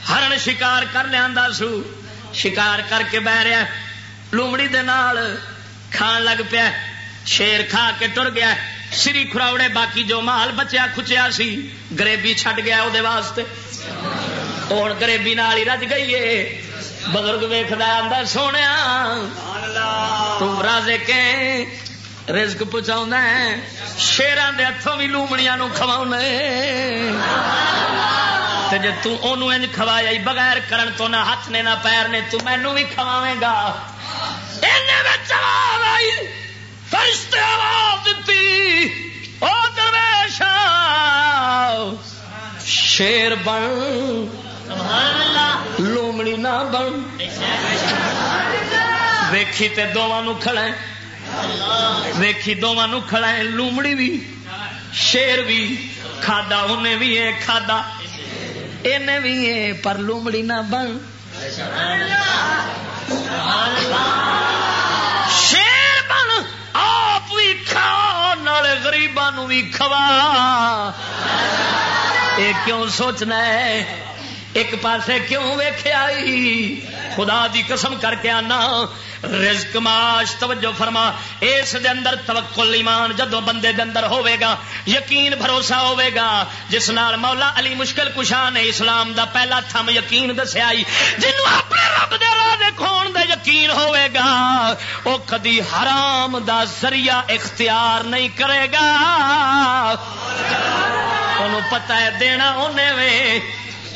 ہرن شکار کر لیا سو شکار کر کے بہ رہا لومڑی دے نال کھان لگ پیا شیر کھا کے ٹر گیا سری خراوڑے باقی جو مال بچیا کھچیا سی، گریبی چھٹ گیا وہ واسطے۔ ہوں گریبی نال ہی رج گئی ہے بزرگ ویختا آدھا سونے تم راجے کے رزق پہنچا شیران دے ہاتھوں بھی لومڑیاں کھوا جی تج کھوایا بغیر کرن تو نہ ہاتھ نے نہ پیر نے تو مینو بھی کھواوے گا۔ فرشتے آواز دیتی او درویش شیر بن لومڑی نہ بن۔ ویکھی تے دونوں کھڑے ویکھی دونوں کھڑا ہے لومڑی بھی شیر بھی کھادا انہیں بھی ہے کھادا۔ انہیں بھی ہے پر لومڑی نہ بن شیر بن آپ بھی کھا گریبان بھی کھوا یہ کیوں سوچنا ہے ایک پاسے کیوں ویخیا خدا دی قسم کر کے آنا۔ رزق، معاش، توجہ فرما۔ اس دے اندر توکل، ایمان جدو بندے دے اندر ہوے گا، یقین بھروسہ ہوے گا۔ جس نال مولا علی مشکل کشا نے اسلام دا پہلا تھم یقین دسیا جنوں اپنے رب دے راہ دے کھون دا یقین ہوے گا، او کدی حرام دا ذریعہ اختیار نہیں کرے گا۔ انہوں پتہ ہے دینا انہیں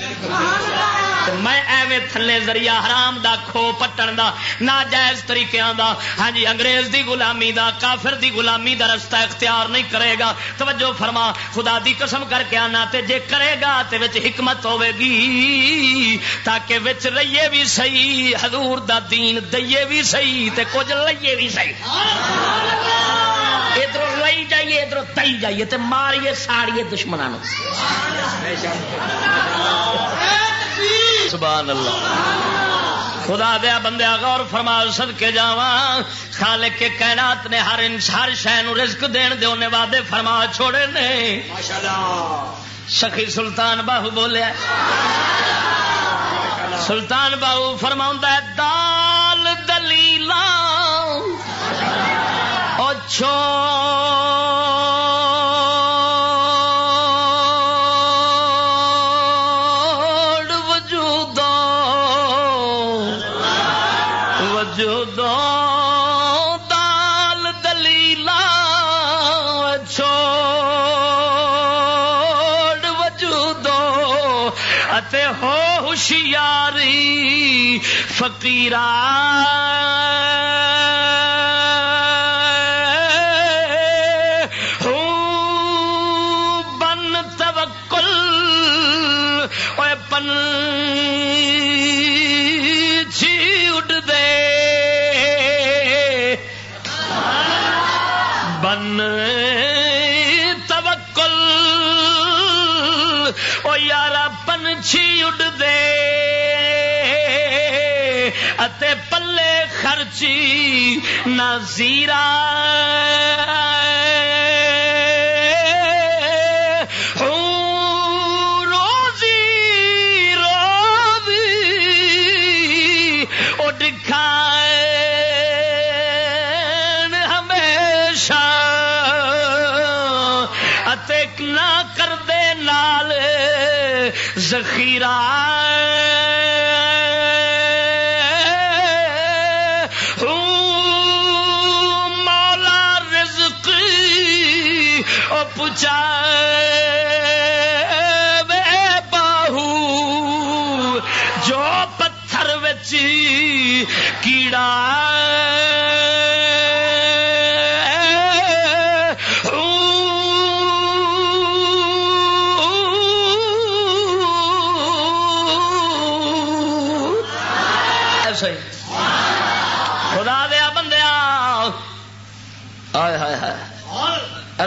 وے میں ایویں تھلے ذریعہ حرام دا کھو پٹن دا، ناجائز طریقے دا۔ ہاں جی انگریز دی غلامی دا، کافر دی غلامی دا رستہ اختیار نہیں کرے گا۔ توجہ فرما، خدا دی قسم کر کے آنا تے جے کرے گا تے وچ حکمت ہوے گی۔ تاکہ وچ رہیے بھی صحیح، حضور دا دین دئیے بھی صحیح تے کچھ لئیے بھی صحیح۔ ادھر لئی جائیے، ادھر تئی جائیے تے ماریے، ساڑیے دشمنوں سبحان اللہ۔ خدا دیا بندے، غور فرما سد کے جا خالق کے کائنات نے ہر ہر شہ رزق دین دے، انہیں وعدے فرما چھوڑے نے۔ سخی سلطان باہو بولیا سلطان باہو فرما ہے، دال دلیل چھو ہوشیاری فقیرہ جی نزیرہ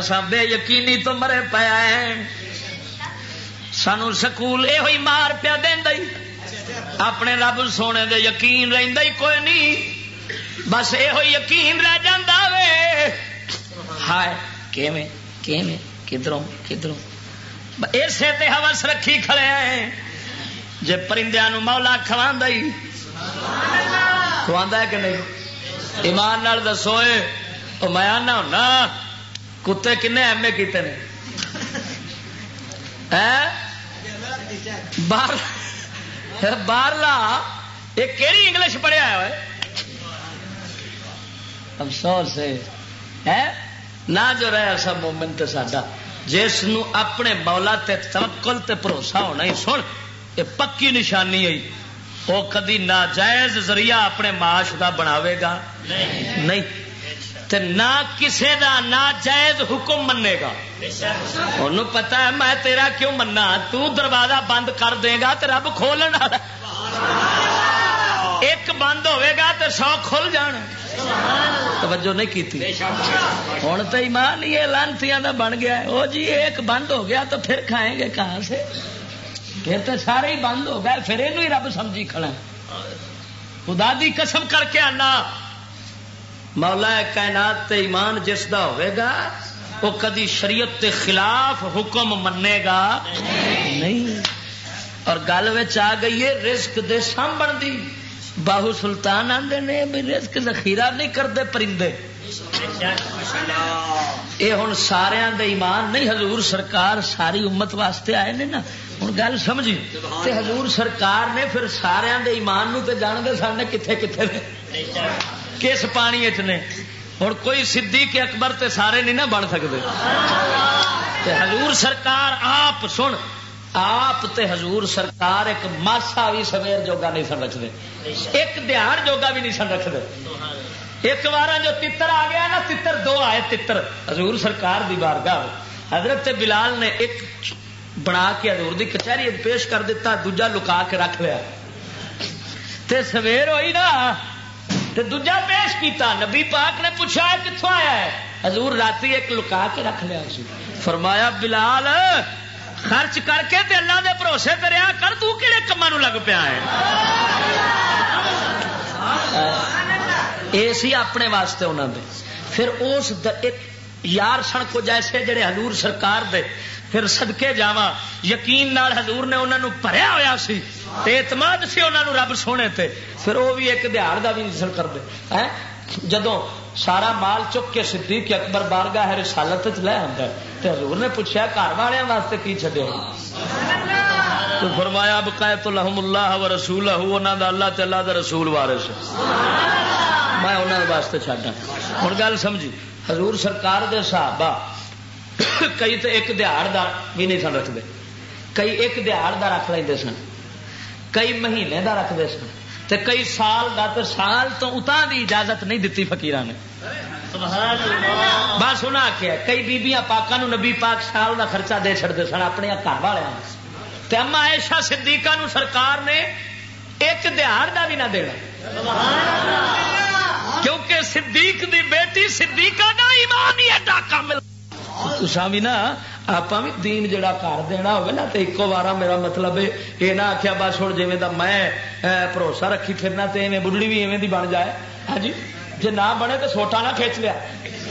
ہائے بے یقینی تو مرے پیا سانو سکول یہ مار پیا دے اپنے رب سونے دے یقین رہی کوئی نہیں۔ بس یہ یقین رہ جا وے۔ ہائے، کیویں کیویں کدھروں کدھروں اسے تے ہوس رکھی کھڑے ہیں۔ جے پرندے مولا کھوا کھوا ہے کہ نہیں؟ ایمان نال دسو میں آنا ہونا۔ کتے کن ایم اے کیتے ہیں؟ باہر باہرلا یہ کہڑی انگلش پڑھیا ہے افسوس ہے۔ نہ جو رہا سب مومن تے ساڈا۔ جس نو اپنے مولا تے توکل تے بھروسہ ہونا ہی، سن، یہ پکی نشانی ہے۔ وہ کدی ناجائز ذریعہ اپنے معاش کا بناوے گا؟ نہیں۔ تے نہ کسے دا ناجائز حکم منے گا۔ انہوں پتا ہے میں تیرا کیوں منا تو دروازہ بند کر دے گا تو رب کھولنا ایک بند ہوئے گا تو سو کھل جان۔ توجہ نہیں کی ہوں تو ایمان یہ لانتیاں دا بن گیا ہے۔ او جی ایک بند ہو گیا تو پھر کھائیں گے کہاں سے؟ پھر تو سارے ہی بند ہو گئے، پھر یہ رب سمجھی کھڑا خدا دی قسم کر کے آنا۔ مولا کائنات تے ایمان جس دا ہوئے گا، وہ کدی شریعت تے خلاف حکم منے گا نہیں۔ اور گل آ گئی ہے، رزق دے سامبن دی۔ باہو سلطان آدھے نے بھی رزق ذخیرہ نہیں کرتے پرندے۔ یہ ہوں سارا ایمان نہیں، حضور سرکار ساری امت واسطے آئے نے نا۔ ہوں گل سمجھی۔ تے حضور سرکار نے پھر سارا ایمان نو تے جانتے سن کتنے کتنے کس پانی نے؟ ہوں کوئی سدھی کے اکبر تے سارے نہیں نہ بن سکتے حضور سرکار آپ، سن، آپ تے حضور سرکار ایک ماسا بھی سویر جوگا نہیں سن رکھتے ایک دہاڑ جوگا بھی نہیں سن رکھتے ایک بار جو تتر آ گیا نا، تتر دو آئے، تتر۔ حضور سرکار دی بارگاہ۔ حضرت بلال نے ایک بنا کے حضور دی کچہری پیش کر دیتا، دوجا لکا کے رکھ لیا۔ تے سویر ہوئی نا تے دوجا پیش کیتا، نبی پاک نے پوچھا کتوں آیا ہے؟ حضور رات ایک لکا کے رکھ لیا اسی فرمایا، بلال، خرچ کر کے تے اللہ دے بھروسے تے رہا کر، تو کہڑے کما لگ پیا ہے؟ یہ سی اپنے واسطے انہوں نے پھر اس یار سن کو جیسے جڑے حضور سرکار دے، پھر سدکے جاوا یقین نال حضور نے انہوں نے بھریا ہوا سی۔ تے اعتماد سی انہوں رب سونے تے، پھر وہ بھی ایک دہاڑ کا بھی نہیں کرتے جدو سارا مال چک کے صدیق اکبر بارگاہ ہے رسالت لے آتا ہے تو حضور نے پوچھا گھر والوں واسطے کی چڈیا تو فرمایا بکائے تو لحم اللہ و رسول انہوں دا اللہ تے اللہ دا رسول وارث میں انہوں واسطے چڈا ہوں گل سمجھی، حضور سرکار دے صحابہ کئی تو ایک دہاڑ دا بھی نہیں سن رکھتے کئی ایک دہاڑ دا رکھ لیں سن۔ کئی مہینے دا رکھتے سن تے کئی سال دا تے سال تو اتا دی اجازت نہیں دیتی فکیر نے۔ بس سنا آخیا کئی بیبیاں پاکوں نبی پاک سال دا خرچہ دے چڑتے سن اپنے گھر والے اما ایشا صدیقہ نو سرکار نے ایک دہاڑ دا بھی نہ دینا۔ کیونکہ صدیق دی بیٹی صدیقہ دا ایمان ہی ایڈا کامل تسا بھی نا آپ بھی دین جڑا کر دینا ہوگا نا تو ایک بار میرا مطلب یہ نہ آخیا بس ہوں جی میں بھروسہ رکھی پھرنا تو ایویں بڑھڑی بھی ایویں دی بن جائے ہاں جی جی نہ بنے تو سوٹا نہ کھچ لیا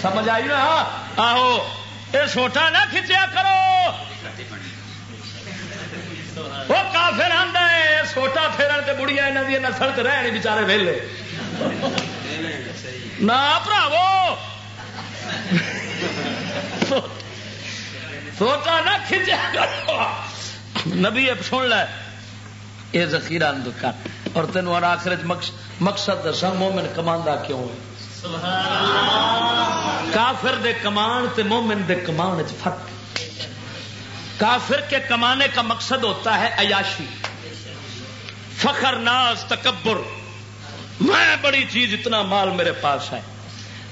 سمجھ آئی نا آہو یہ سوٹا نہ کھچیا کرو وہ کافر آتا ہے سوٹا پھیرن سے بڑھیا یہاں دیا نسل تو رہے بچارے ویلے نہ پراو سوچا نہ کھچا نبی اب سن لے۔ یہ ذخیرہ کر اور تین اور آخر مقصد دسا مومن کماندا کیوں ہے؟ کافر دے کمان تے مومن دے کمان فرق۔ کافر کے کمانے کا مقصد ہوتا ہے عیاشی۔ فخر ناز، تکبر۔ میں بڑی چیز اتنا مال میرے پاس ہے۔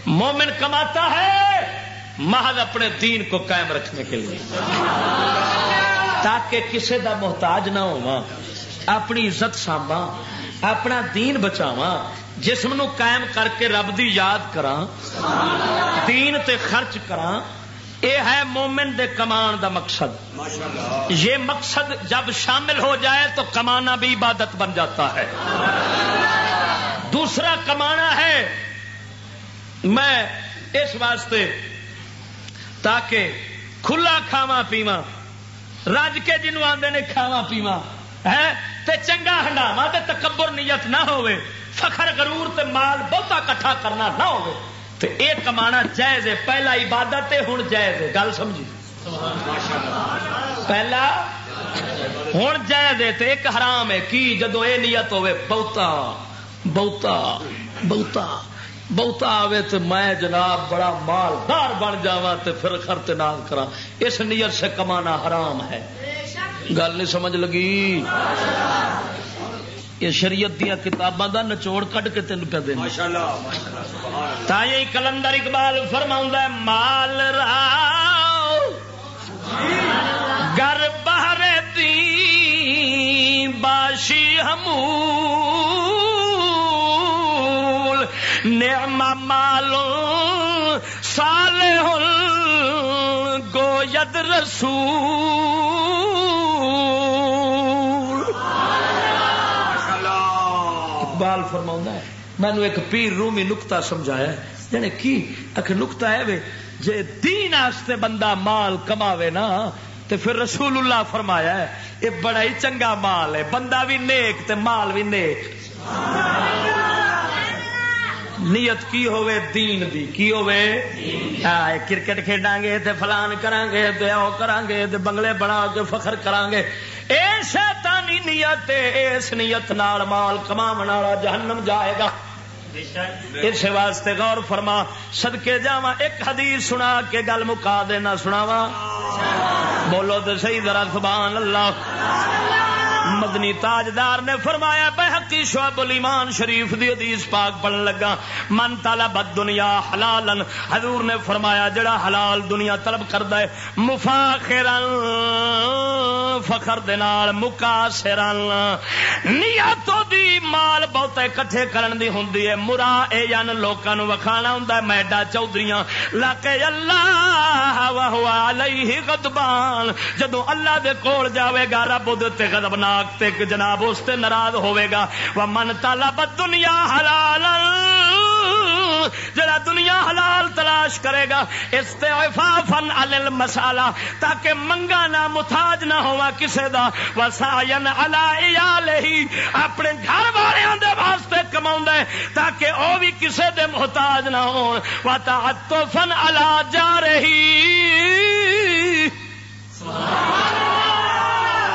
مومن کماتا ہے محض اپنے دین کو قائم رکھنے کے لیے۔ تاکہ کسی دا محتاج نہ ہوا اپنی عزت سانبا اپنا دین بچاوا جسم نو قائم کر کے رب دی یاد کرا دین تے خرچ کرا یہ ہے مومن دے کمان دا مقصد۔ یہ مقصد جب شامل ہو جائے تو کمانا بھی عبادت بن جاتا ہے۔ دوسرا کمانا ہے میں اس واسطے تاکہ کھلا کھاوا پیوا رج کے جنوب آدھے نے کھاوا پیوا ہے تے چنگا ہنڈاوا تے تکبر نیت نہ ہوئے فخر، غرور تے مال بہتا کٹھا کرنا نہ ہوئے تے اے کمانا جائز ہے، پہلا عبادت ہے ہوں جائز ہے۔ گل سمجھی؟ پہلا ہوں جائز ہے تے ایک حرام ہے۔ کی؟ جدو اے نیت ہوئے بہتا بہتا بہتا۔ بہتا آوے تو میں جناب بڑا مالدار بن جا تو پھر خرچ نہ کرا اس نیت سے کمانا حرام ہے۔ گل نہیں سمجھ لگی؟ یہ شریعت دیا کتاباں کا نچوڑ کٹ کے تین پہ دینا تائی کلندر اقبال فرما مال راؤ۔ گر بہر دی باشی ہموں نعم مال سال گوید رسول۔ اقبال فرما ہے مینو ایک پیر رومی نکتا سمجھایا جانے یعنی کی؟ اک نکتا ہے وے، جے دین آستے بندہ مال کماوے نا، تے پھر رسول اللہ فرمایا ہے یہ بڑا ہی چنگا مال ہے، بندہ بھی نیک تے مال بھی نیک۔ نیت کی ہوئے؟ دین دی۔ کی ہوئے؟ کرکٹ کھیڈاں گے تے فلان کران گے تے او کران گے تے بنگلے بنا کے فخر کران گے اے شیطانی نیت اس نیت نال مال کماون والا جہنم جائے گا۔ اس واسطے غور فرما، صدقے جاواں، ایک حدیث سنا کے گل مکا دینا سناواں۔ بولو تو صحیح ذرا سبحان اللہ۔ مدنی تاجدار نے فرمایا بحقی شعب الایمان شریف دی حدیث پاک پڑھن لگا من طلب الدنیا حلالا، حضور نے فرمایا، جڑا حلال دنیا طلب کردا ہے، مفاخرا، فخر دے نال، مکاسرا۔ نیت دی مال بہت اکٹھے کرن دی ہوندی ہے۔ مرا اے یان لوکاں نو وکھانا ہوندا ہے میڈا چودھریاں۔ لاکے اللہ وهو علیہ غضبان۔ جدوں اللہ دے کول جاوے گا، رب دے تے غضبناک تے جناب اس تے ناراض ہوے گا۔ وہ من تالا دنیا حلال جڑا دنیا حلال تلاش کرے گا استعفافن علی المسالہ تاکہ منگا نہ محتاج نہ ہوا کسے دا۔ وسائن علی علیہ اپنے گھر والوں دے واسطے کماؤں ہے، تاکہ او بھی کسے دے محتاج نہ ہون۔ وتعطفن علی جارہ سبحان اللہ۔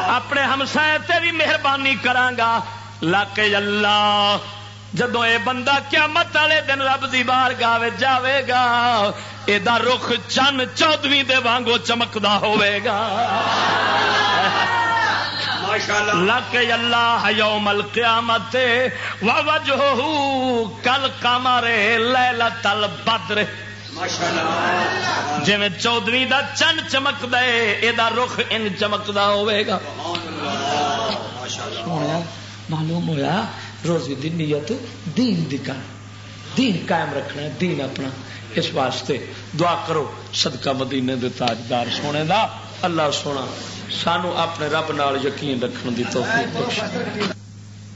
اپنے ہمسائے تے بھی مہربانی کرانگا۔ لاکے اللہ جدو یہ بندہ قیامت والے دن رب دی بار گاوے جاوے گا یہ رخ چن چودویں دے وانگو چمکدا ہوئے گا۔ لک اللہ یوم القیامت وجہہ کل قمر لیلۃ البدر۔ جی چودویں دا چن چمک دے یہ رخ ان چمکدا ہوئے گا۔ معلوم ہویا، روزی دی نیت دین دی کر دین قائم رکھنا ہے، دین اپنا۔ اس واسطے دعا کرو، صدقہ مدینے دے تاجدار سونے دا۔ اللہ سونا، سانو اپنے رب نال یقین رکھن دی توفیق بخش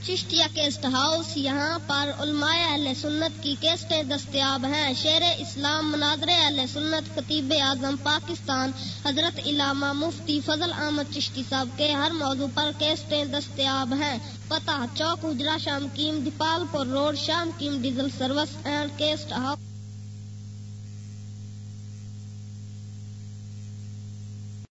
چشتیا کیسٹ ہاؤس یہاں پر علماء اہل سنت کی کیسٹیں دستیاب ہیں۔ شیر اسلام مناظر اہل سنت خطیب اعظم پاکستان حضرت علامہ مفتی فضل احمد چشتی صاحب کے ہر موضوع پر کیسٹیں دستیاب ہیں۔ پتہ چوک، اجرا، شام کیم، دیپال پور روڈ، شام came, diesel service and cassette house.